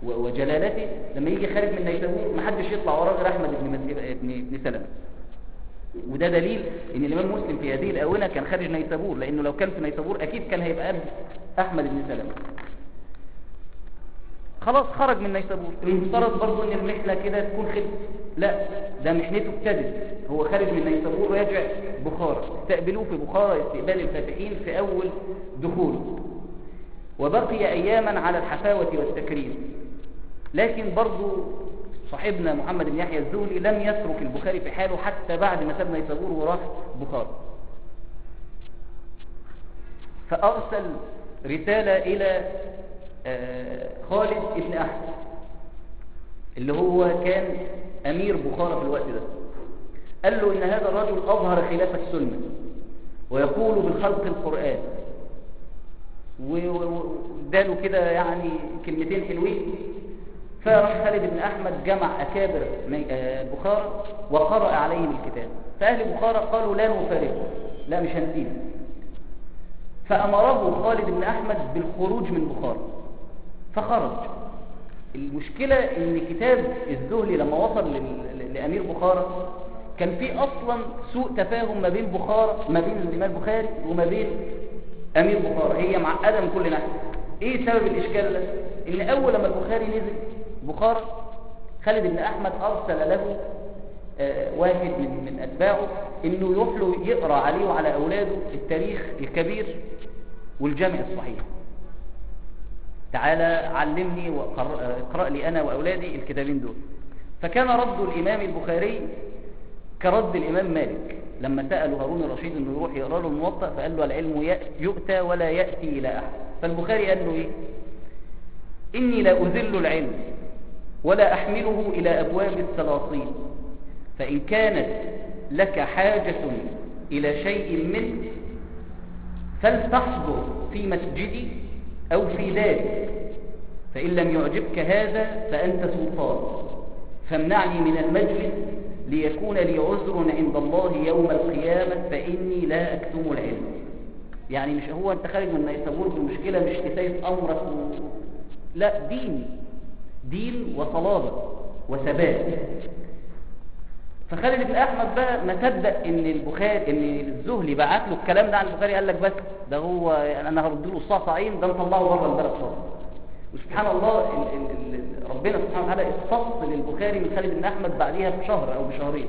وجلالته. لما يجي خارج من نيسابور ما حدش يطلع وراه غير أحمد بن ابن ابن سلمة. وده دليل إن الإمام مسلم في هذه الآونة كان خارج نيسابور لأنه لو كان في نيسابور أكيد كان هيبقى قبل أحمد بن سلمة. خلاص خرج من نيسابور. المفترض برضه إن المحنة كده تكون خلص لا ده محنته ابتدت. هو خارج من نيسابور راجع بخارى. استقبلوه في بخارى استقبال الفاتحين في أول دخوله. وبقي أياما على الحفاوة والتكريم. لكن برضو صاحبنا محمد بن يحيى الزهري لم يترك البخاري في حاله حتى بعد ما ساب نيسابور وراح بخارى فأرسل رسالة إلى آه، خالد بن أحمد اللي هو كان أمير بخارى في الوقت ده. قال له إن هذا الرجل أظهر خلاف السنة ويقول بالخلق القرآن. واداله كده يعني كلمتين حلوين. فراح خالد بن أحمد جمع أكابر مي- آه، بخارى وقرأ عليهم الكتاب. فأهل بخارى قالوا لا نفارقه لا مش هنسيبه فأمره خالد بن أحمد بالخروج من بخارى فخرج. المشكلة إن كتاب الزهلي لما وصل لل- ل- لأمير بخارى كان في أصلا سوء تفاهم ما بين بخارى ما بين الإمام البخاري وما بين أمير بخارى هي معقده من كل ناحيه إيه سبب الإشكال ده؟ إن أول لما البخاري نزل بخارى خالد بن أحمد أرسل له آه، واحد من من أتباعه إنه يروح له يقرأ عليه وعلى أولاده التاريخ الكبير والجامع الصحيح. تعالى علمني واقرا لي أنا وأولادي الكتابين دول. فكان رد الإمام البخاري كرد الإمام مالك. لما سألوا هارون الرشيد إنه يروح يقرأ له الموطأ فقال له العلم يؤتى ولا يأتي إلى أحد. فالبخاري قال له إيه؟ إني لا أذل العلم ولا أحمله إلى أبواب السلاطين. فإن كانت لك حاجة إلى شيء منه فلتحضر في مسجدي أو في داري فإن لم يعجبك هذا فأنت سلطان. فامنعني من المجلس ليكون لي عذر عند الله يوم القيامة فإني لا أكتم العلم. يعني مش هو أنت خارج من نيسابور بمشكلة مش كفاية أمرك و... لا دين دين وصلابة وثبات. فخالد بن أحمد بقى ما صدق إن البخاري إن الزهلي بعت له الكلام ده عن البخاري قال لك بس ده هو أنا هرد له الصعصعين ده نطلعه بره البلد خالص. وسبحان الله ال ال ال ربنا سبحانه وتعالى اختص للبخاري من خالد بن أحمد بعديها بشهر أو بشهرين.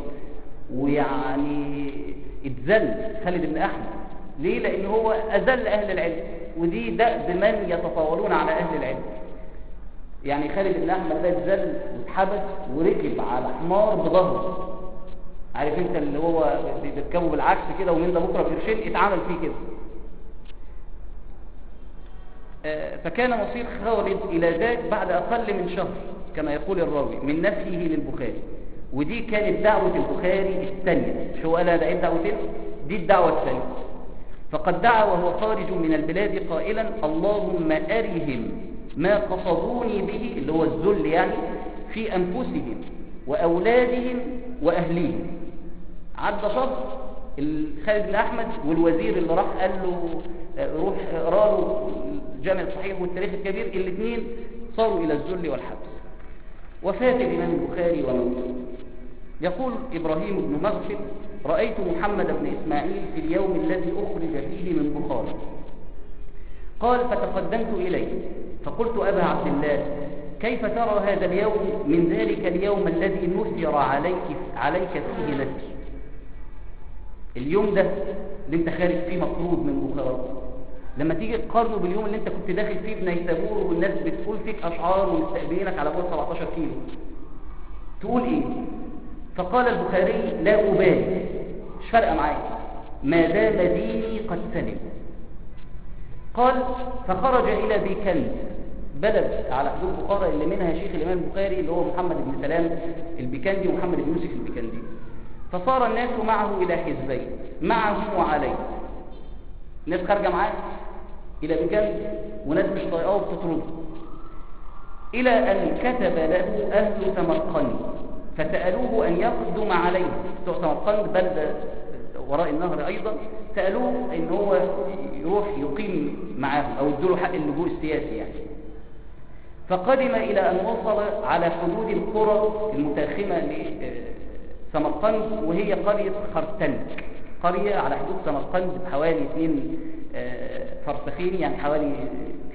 ويعني اتذل خالد بن أحمد. ليه؟ لأن هو أذل أهل العلم. ودي دأب من يتطاولون على أهل العلم. يعني خالد بن أحمد ده اتذل واتحبس وركب على حمار بظهره. عارف انت اللي هو بيركبه بالعكس كده ومن ده بكرة بقرشين اتعمل فيه كده. فكان مصير خالد إلى ذاك بعد أقل من شهر كما يقول الراوي من نفيه للبخاري. ودي كانت دعوة البخاري الثانية. مش هو قال ده إيه دعوتين دي الدعوة الثانية فقد دعا وهو خارج من البلاد قائلا اللهم أرهم ما قصدوني به اللي هو الذل يعني في أنفسهم وأولادهم وأهليهم. عدى شهر خالد بن أحمد والوزير اللي راح قال له روح اقرأ له الجامع الصحيح والتاريخ الكبير الاثنين صاروا إلى الذل والحبس. وفات الإمام البخاري وموته. يقول إبراهيم بن مغفر رأيت محمد بن إسماعيل في اليوم الذي أخرج فيه من بخارى قال فتقدمت إليه. فقلت أبا عبد الله كيف ترى هذا اليوم؟ من ذلك اليوم الذي نثر عليك, عليك فيه نسر اليوم ده اللي انت خارج فيه مطرود من بخارى لما تيجي تقارنه باليوم اللي انت كنت داخل فيه بنيسابور والناس بتقول فيك أشعار ومستقبلينك على بعد 17 كيلو. تقول إيه؟ فقال البخاري لا أبالي. مش فارقة معايا. ما دام ديني قد سلم. قال فخرج إلى بيكند بلد على حدود بخارى اللي منها شيخ الإمام البخاري اللي هو محمد بن سلام البيكندي ومحمد بن يوسف البيكندي. فصار الناس معه إلى حزبين معه وعليه ناس خارجة معاه إلى بيكند وناس مش طايقاه وبتطرده. إلى أن كتب له أهل سمرقند فسألوه أن يقدم عليه. بتوع سمرقند بلدة وراء النهر أيضا سألوه أن هو يروح يقيم معاهم أو يدوله حق اللجوء السياسي يعني. فقدم إلى أن وصل على حدود القرى المتاخمة لسمرقند وهي قرية خرتنك قرية على حدود سمرقند بحوالي 2 فرسخين يعني حوالي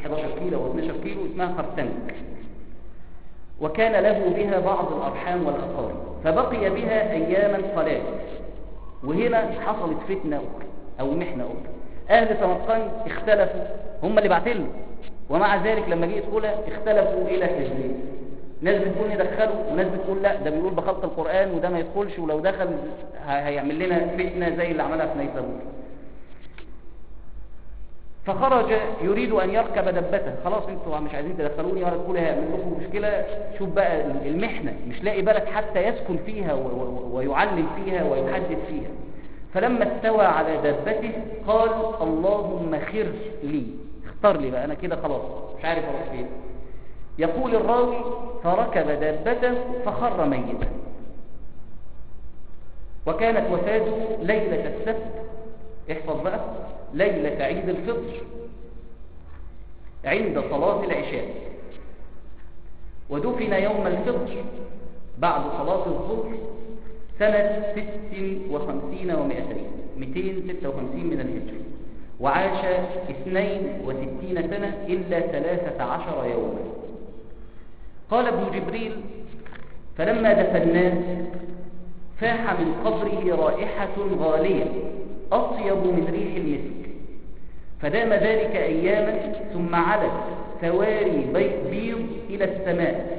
11 كيلو أو 12 كيلو اسمها خرتنك وكان له بها بعض الأرحام والأقارب. فبقي بها أياما قلائل وهنا حصلت فتنة أخرى أو محنة أخرى. أهل سمرقند اختلفوا. هم اللي بعتله ومع ذلك لما جه يدخلها اختلفوا إلى حزبين. ناس بتقول ندخله وناس بتقول لا ده بيقول بخلق القرآن وده ما يدخلش ولو دخل هيعمل لنا فتنة زي اللي عملها في نيسابور فخرج يريد أن يركب دبته. خلاص أنتوا مش عايزين تدخلوني ولا تقولوا هيعمل لكم مشكلة. شوف بقى المحنة مش لاقي بلد حتى يسكن فيها ويعلم فيها ويحدث فيها. فلما استوى على دابته قال اللهم خر لي. اختار لي بقى أنا كده خلاص مش عارف أروح فين. يقول الراوي فركب دابته فخر ميتا. وكانت وفاته ليلة السبت. احفظ بقى. ليلة عيد الفطر. عند صلاة العشاء. ودفن يوم الفطر بعد صلاة الظهر سنة ست وخمسين ومائتين مئتين ستة وخمسين من الهجرة وعاش اثنين وستين سنة إلا ثلاثة عشر يوما. قال ابن جبريل فلما دفناه فاح من قبره رائحة غالية أطيب من ريح المسك. فدام ذلك أياما ثم علت سواري بيض إلى السماء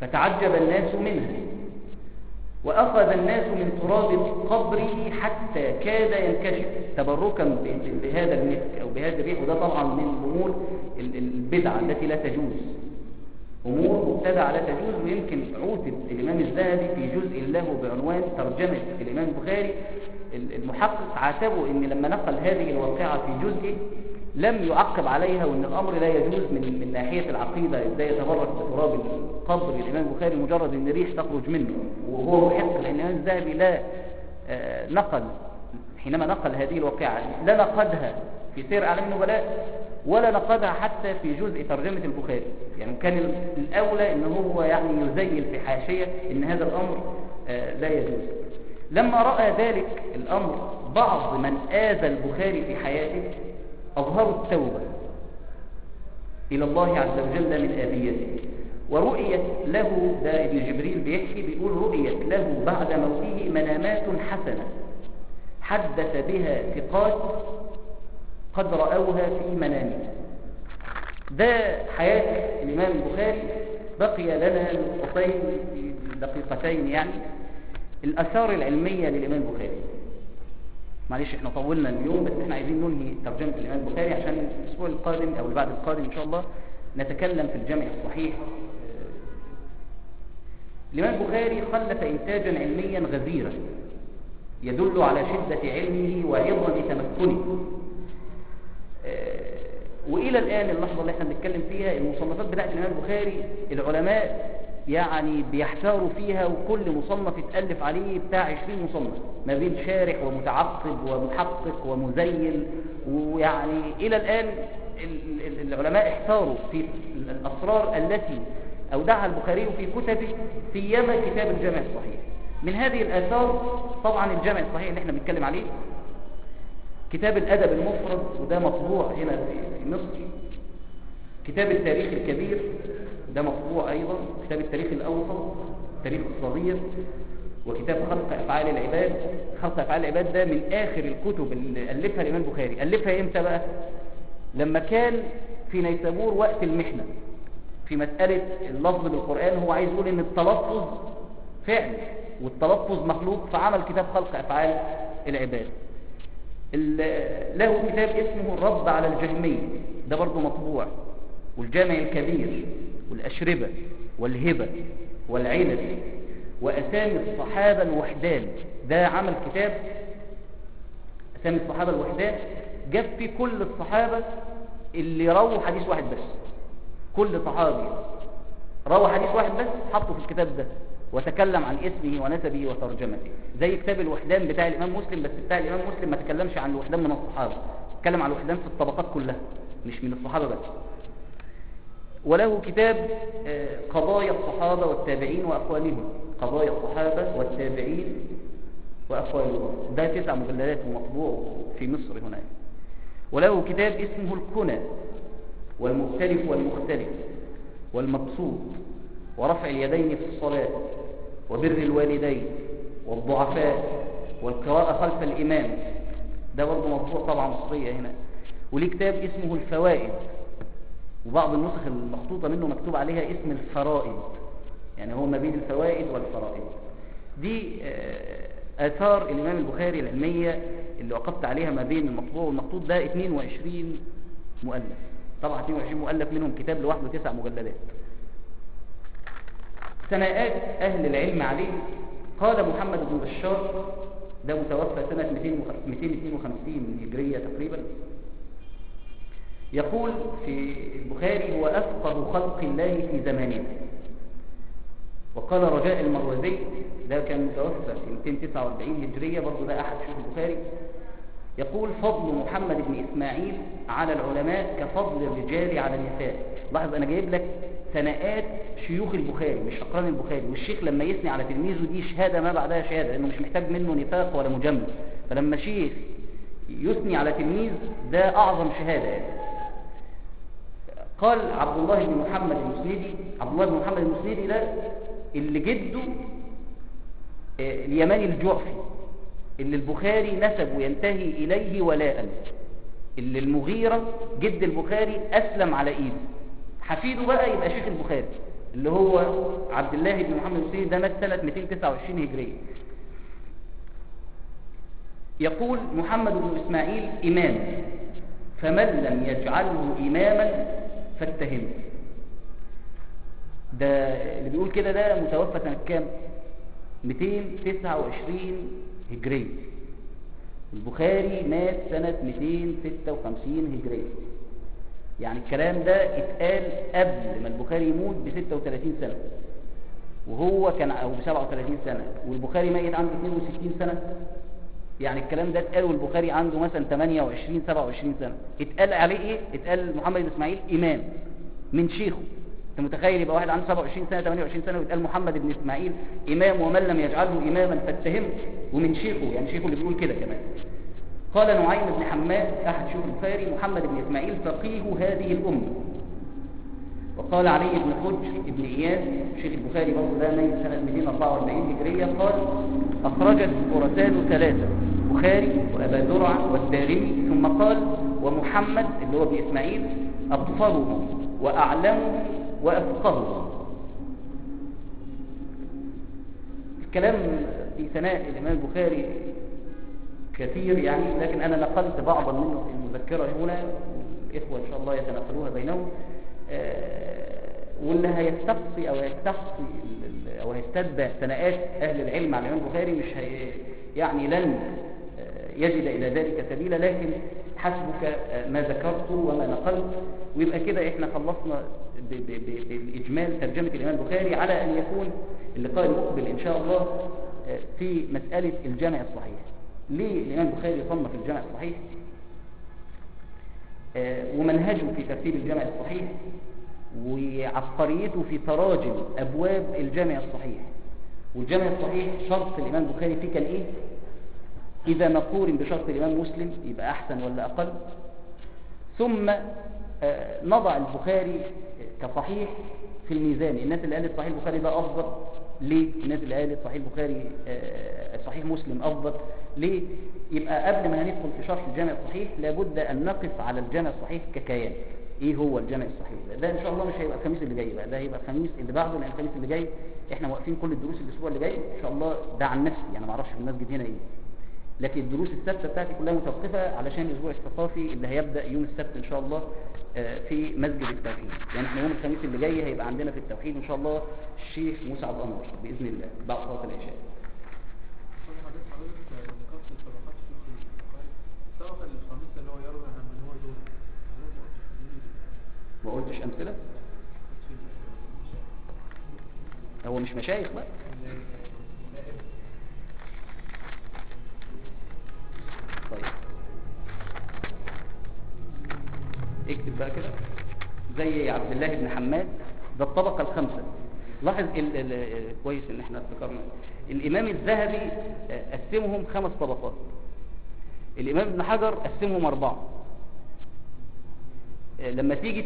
فتعجب الناس منها وأخذ الناس من تراب قبره حتى كاد ينكشف. تبركا بهذا المسك أو بهذا الريح وده طبعا من الأمور البدعة التي لا تجوز. أمور مبتدعة لا تجوز ويمكن عوتب الإمام الذهبي في جزء له بعنوان ترجمة الإمام البخاري. المحقق عاتبه إن لما نقل هذه الواقعة في جزء لم يعقب عليها وإن الأمر لا يجوز من من ناحية العقيدة إزاي يتبرك بتراب القبر الامام البخاري مجرد إن ريح تخرج منه. وهو محق لأن الإمام الذهبي لا نقل حينما نقل هذه الواقعة لا نقدها في سير أعلام النبلاء. ولا نقدها حتى في جزء ترجمة البخاري. يعني كان الأولى إن هو يعني يزيل في حاشية إن هذا الأمر آه، لا يجوز. لما رأى ذلك الأمر بعض من آذى البخاري في حياته أظهروا التوبة إلى الله عز وجل من آذيته. ورؤيت له ده ابن جبريل بيحكي بيقول رؤيت له بعد موته منامات حسنة حدث بها ثقات قد رأوها في منامه ده حياة الإمام البخاري. بقي لنا نقطتين دقيقتين يعني. الأثار العلمية للإمام البخاري. معلش إحنا طولنا اليوم بس إحنا عايزين ننهي ترجمة الإمام البخاري عشان الأسبوع القادم أو اللي بعد القادم إن شاء الله نتكلم في الجامع الصحيح. الإمام البخاري خلف إنتاجا علميا غزيرا يدل على شدة علمه وعظم تمكنه. وإلى الآن اللحظة اللي إحنا بنتكلم فيها المصنفات بتاعت الإمام البخاري العلماء يعني بيحتاروا فيها وكل مصنف يتألف عليه بتاع 20 مصنف ما بين شارح ومتعقب ومحقق ومزيل ويعني إلى الآن العلماء احتاروا في الأسرار التي أودعها البخاري في كتبه سيما كتاب الجامع الصحيح. من هذه الآثار طبعا الجامع الصحيح اللي إحنا بنتكلم عليه كتاب الأدب المفرد وده مطبوع هنا في مصر. كتاب التاريخ الكبير ده مطبوع أيضا. كتاب التاريخ الأوسط التاريخ الصغير وكتاب خلق أفعال العباد. خلق أفعال العباد ده من آخر الكتب اللي ألفها الإمام البخاري ألفها إمتى بقى؟ لما كان في نيسابور وقت المحنة في مسألة اللفظ بالقرآن هو عايز يقول إن التلفظ فعل والتلفظ مخلوق فعمل كتاب خلق أفعال العباد. له كتاب اسمه الرد على الجهمية ده برضه مطبوع. والجامع الكبير والأشربة والهبة والعنب وأسامي الصحابة الوحدان. ده عمل كتاب. أسامي الصحابة الوحدان. جاب فيه كل الصحابة اللي رووا حديث واحد بس. كل صحابي. روى حديث واحد بس حطه في الكتاب ده. وتكلم عن اسمه ونسبه وترجمته. زي كتاب الوحدان بتاع الإمام مسلم بس بتاع الإمام مسلم ما تكلمش عن الوحدان من الصحابة. تكلم عن الوحدان في الطبقات كلها مش من الصحابة بس. وله كتاب قضايا الصحابة والتابعين وأقوالهم. قضايا الصحابة والتابعين وأقوالهم. ده تسع مجلدات ومطبوع في مصر هناك. وله كتاب اسمه الكنى والمختلف والمختلف والمبسوط ورفع اليدين في الصلاة. وبر الوالدين والضعفاء والقراءة خلف الإمام. ده برضه مطبوع طبعا مصرية هنا. وليه كتاب اسمه الفوائد. وبعض النسخ المخطوطة منه مكتوب عليها اسم الفرائد يعني هو ما بين الفوائد والفرائد دي آثار الإمام البخاري العلمية اللي وقفت عليها ما بين المطبوع والمخطوط ده 22 مؤلف. طبعا 22 مؤلف منهم كتاب لوحده تسع مجلدات. ثناءات أهل العلم عليه. قال محمد بن بشار ده متوفى سنة 252 هجرية تقريبا. يقول في البخاري هو أفقه خلق الله في زمانه. وقال رجاء المروزي ده كان متوفى في 249 هجرية برضه ده أحد شيوخ البخاري. يقول فضل محمد بن إسماعيل على العلماء كفضل الرجال على النساء. لاحظ أنا جايب لك ثناءات شيوخ البخاري مش أقران البخاري والشيخ لما يثني على تلميذه دي شهادة ما بعدها شهادة لأنه مش محتاج منه نفاق ولا مجمل فلما شيخ يثني على تلميذ ده أعظم شهادة يعني. قال عبد الله بن محمد المسندي عبد الله بن محمد المسندي ده اللي جده اليماني الجعفي اللي البخاري نسب وينتهي إليه ولاء اللي المغيرة جد البخاري أسلم على إيده حفيده بقى يبقى شيخ البخاري اللي هو عبد الله بن محمد المسندي ده مات سنة 229 هجرية. يقول محمد بن إسماعيل إمام فمن لم يجعله إماما فاتهمه ده اللي بيقول كده ده متوفى سنة كام؟ 229 هجرية. البخاري مات سنة 256 هجرية. يعني الكلام ده اتقال قبل ما البخاري يموت ب 36 سنة. وهو كان أو ب 37 سنة. والبخاري ميت عنده 62 سنة. يعني الكلام ده اتقال والبخاري عنده مثلا 28 27 سنة. اتقال عليه إيه؟ اتقال محمد بن إسماعيل إمام من شيخه. أنت متخيل يبقى واحد عنده 27 سنة 28 سنة ويتقال محمد بن إسماعيل إمام ومن لم يجعله إماما فاتهم. ومن شيخه يعني شيخه اللي بيقول كده كمان. قال نعيم بن حماد أحد شيوخ البخاري محمد بن إسماعيل فقيه هذه الأمة. وقال علي بن حجر بن اياس شيخ البخاري برضه ده ميت سنة 244 هجرية قال أخرجت فرسان ثلاثة بخاري وأبا زرع والدارمي ثم قال ومحمد اللي هو ابن إسماعيل أبصرهم وأعلمهم وأفقههم. الكلام في ثناء الإمام البخاري كثير يعني لكن أنا نقلت بعضا منه في المذكرة هنا الإخوة إن شاء الله يتنقلوها بينهم. واللي هيستقصي أو هيستقصي أو هيستتبع ثناءات أهل العلم على الامام البخاري مش هي يعني لن يجد إلى ذلك سبيلا لكن حسبك ما ذكرت وما نقلت. ويبقى كده إحنا خلصنا بالإجمال ترجمة الإمام البخاري على أن يكون اللقاء المقبل إن شاء الله في مسألة الجامع الصحيح. ليه؟ الامام البخاري صنف الجامع الصحيح. ومنهجه في ترتيب الجامع الصحيح وعبقريته في تراجم أبواب الجامع الصحيح. والجامع الصحيح شرط الإمام البخاري فيه كان إيه؟ إذا نقورن بشرط الإمام مسلم يبقى أحسن ولا أقل. ثم نضع البخاري كصحيح في الميزان. الناس اللي قالت صحيح البخاري ده أفضل. ليه؟ الناس اللي قالت صحيح البخاري صحيح مسلم أفضل. ليه؟ يبقى قبل ما ندخل في شرح الجامع الصحيح لابد أن نقف على الجامع الصحيح ككيان. إيه هو الجامع الصحيح؟ ده إن شاء الله مش هيبقى الخميس اللي جاي بقى ده هيبقى الخميس اللي بعده لأن الخميس اللي جاي إحنا واقفين كل الدروس الأسبوع اللي جاي. إن شاء الله ده عن نفسي أنا ما أعرفش في المسجد هنا إيه. لكن الدروس الثابتة بتاعتي كلها متوقفة علشان الأسبوع الثقافي اللي هيبدأ يوم السبت إن شاء الله في مسجد التوحيد. يعني إحنا يوم الخميس اللي جاي هيبقى عندنا في التوحيد إن شاء الله الشيخ موسى عبد الأنور بإذن الله بعد صلاة العشاء. ما قلتش امثله هو مش مشايخ بقى. طيب. اكتب بقى كده. زي عبد الله بن حماد ده الطبقة الخامسة لاحظ كويس إن إحنا افتكرنا. الإمام الذهبي قسمهم خمس طبقات. الإمام ابن حجر قسمهم اربعه لما تيجي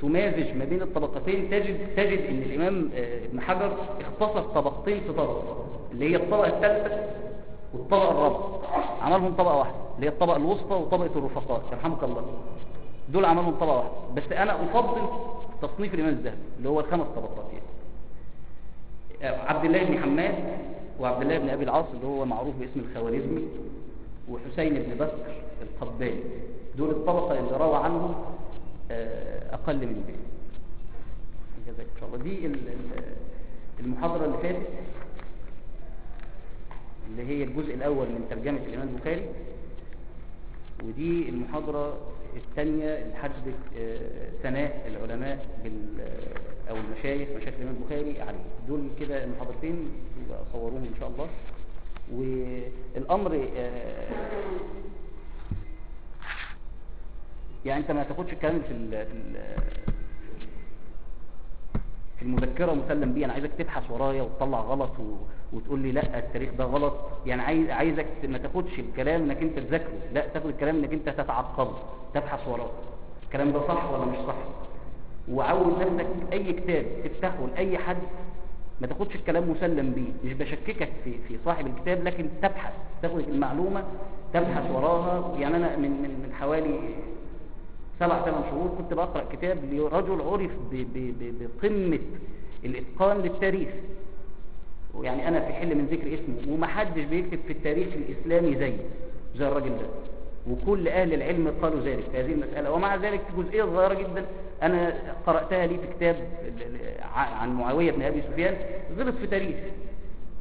تمازج ما بين الطبقتين تجد تجد إن الإمام ابن حجر اختصر طبقتين في طبقه اللي هي الطبقة الثالثة والطبقة الرابعة. عملهم طبقة واحدة اللي هي الطبقة الوسطى وطبقة الرفقاء يرحمك الله. دول عملهم طبقة واحدة. بس أنا أفضل تصنيف الإمام الذهبي اللي هو الخمس طبقات يعني. عبد الله بن حماد وعبد الله بن أبي العاص اللي هو معروف باسم الخوارزمي. وحسين بن بكر القباني دول الطبقة اللي روى عنهم أقل من ذلك جزاك الله. دي المحاضرة اللي فاتت اللي هي الجزء الأول من ترجمة الإمام البخاري. ودي المحاضرة الثانية اللي حدثت ثناء العلماء بال أو المشايخ مشايخ الإمام البخاري عليه دول كده المحاضرتين صوروهم إن شاء الله. والأمر يعني أنت ما تاخدش الكلام في في, ال في المذكرة مسلم بيه. أنا عايزك تبحث ورايا وتطلع غلط. وتقول لي لا التاريخ ده غلط. يعني عايز عايزك ما تاخدش الكلام إنك أنت تذاكره. لا تاخد الكلام إنك أنت تتعقبه تبحث وراه. الكلام ده صح ولا مش صح؟ وعود نفسك اي كتاب تفتحه لأي حد ما تاخدش الكلام مسلم بيه مش بشككك في في صاحب الكتاب لكن تبحث تاخد المعلومة تبحث وراها. يعني أنا من من من حوالي سبع ثمان شهور كنت بقرأ كتاب لرجل عرف بقمة الإتقان للتاريخ. ويعني أنا في حل من ذكر اسمه ومحدش بيكتب في التاريخ الإسلامي زي زي الراجل ده. وكل أهل العلم قالوا ذلك في هذه المسألة. ومع ذلك جزئية صغيرة جدا. أنا قرأتها لي في كتاب عن معاوية بن أبي سفيان غلط في تاريخ.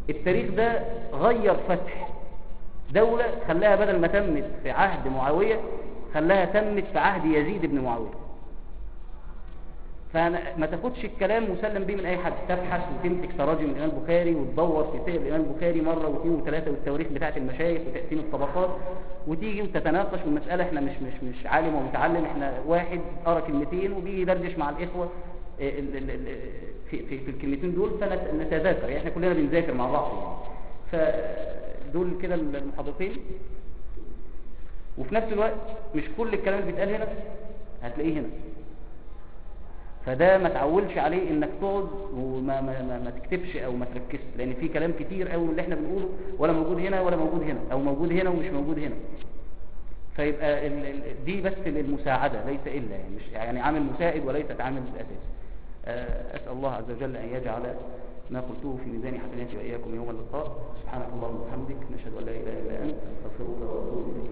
التاريخ ده غير فتح. دولة خلاها بدل ما تمت في عهد معاوية خلاها تمت في عهد يزيد بن معاوية. فما تاخدش الكلام مسلم به من أي حد. تبحث وتمسك تراجم الإمام البخاري وتدور في سير الإمام البخاري مرة واثنين وثلاثة والتواريخ بتاعة المشايخ وتقسيم الطبقات وتيجي وتتناقش والمساله إحنا مش مش مش عالم ومتعلم. إحنا واحد قرأ كلمتين وبيجي يدردش مع الإخوة ال- ال- ال- في في في الكلمتين دول فنتذاكر. يعني إحنا كلنا بنذاكر مع بعض. يعني فدول كده المحاضرتين. وفي نفس الوقت مش كل الكلام اللي بيتقال هنا هتلاقيه هنا. فده ما تعولش عليه إنك تقعد وما ما ما, ما تكتبش أو ما تركزش لأن في كلام كتير قوي من اللي إحنا بنقوله ولا موجود هنا ولا موجود هنا أو موجود هنا ومش موجود هنا. فيبقى دي بس للمساعدة ليس إلا يعني مش يعني عامل مساعد وليست عامل الأساس آه، أسأل الله عز وجل أن يجعل ما قلته في ميزان حسناتي وإياكم يوم اللقاء. سبحانك اللهم وبحمدك نشهد أن لا إله إلا أنت نستغفرك ونتوب إليك.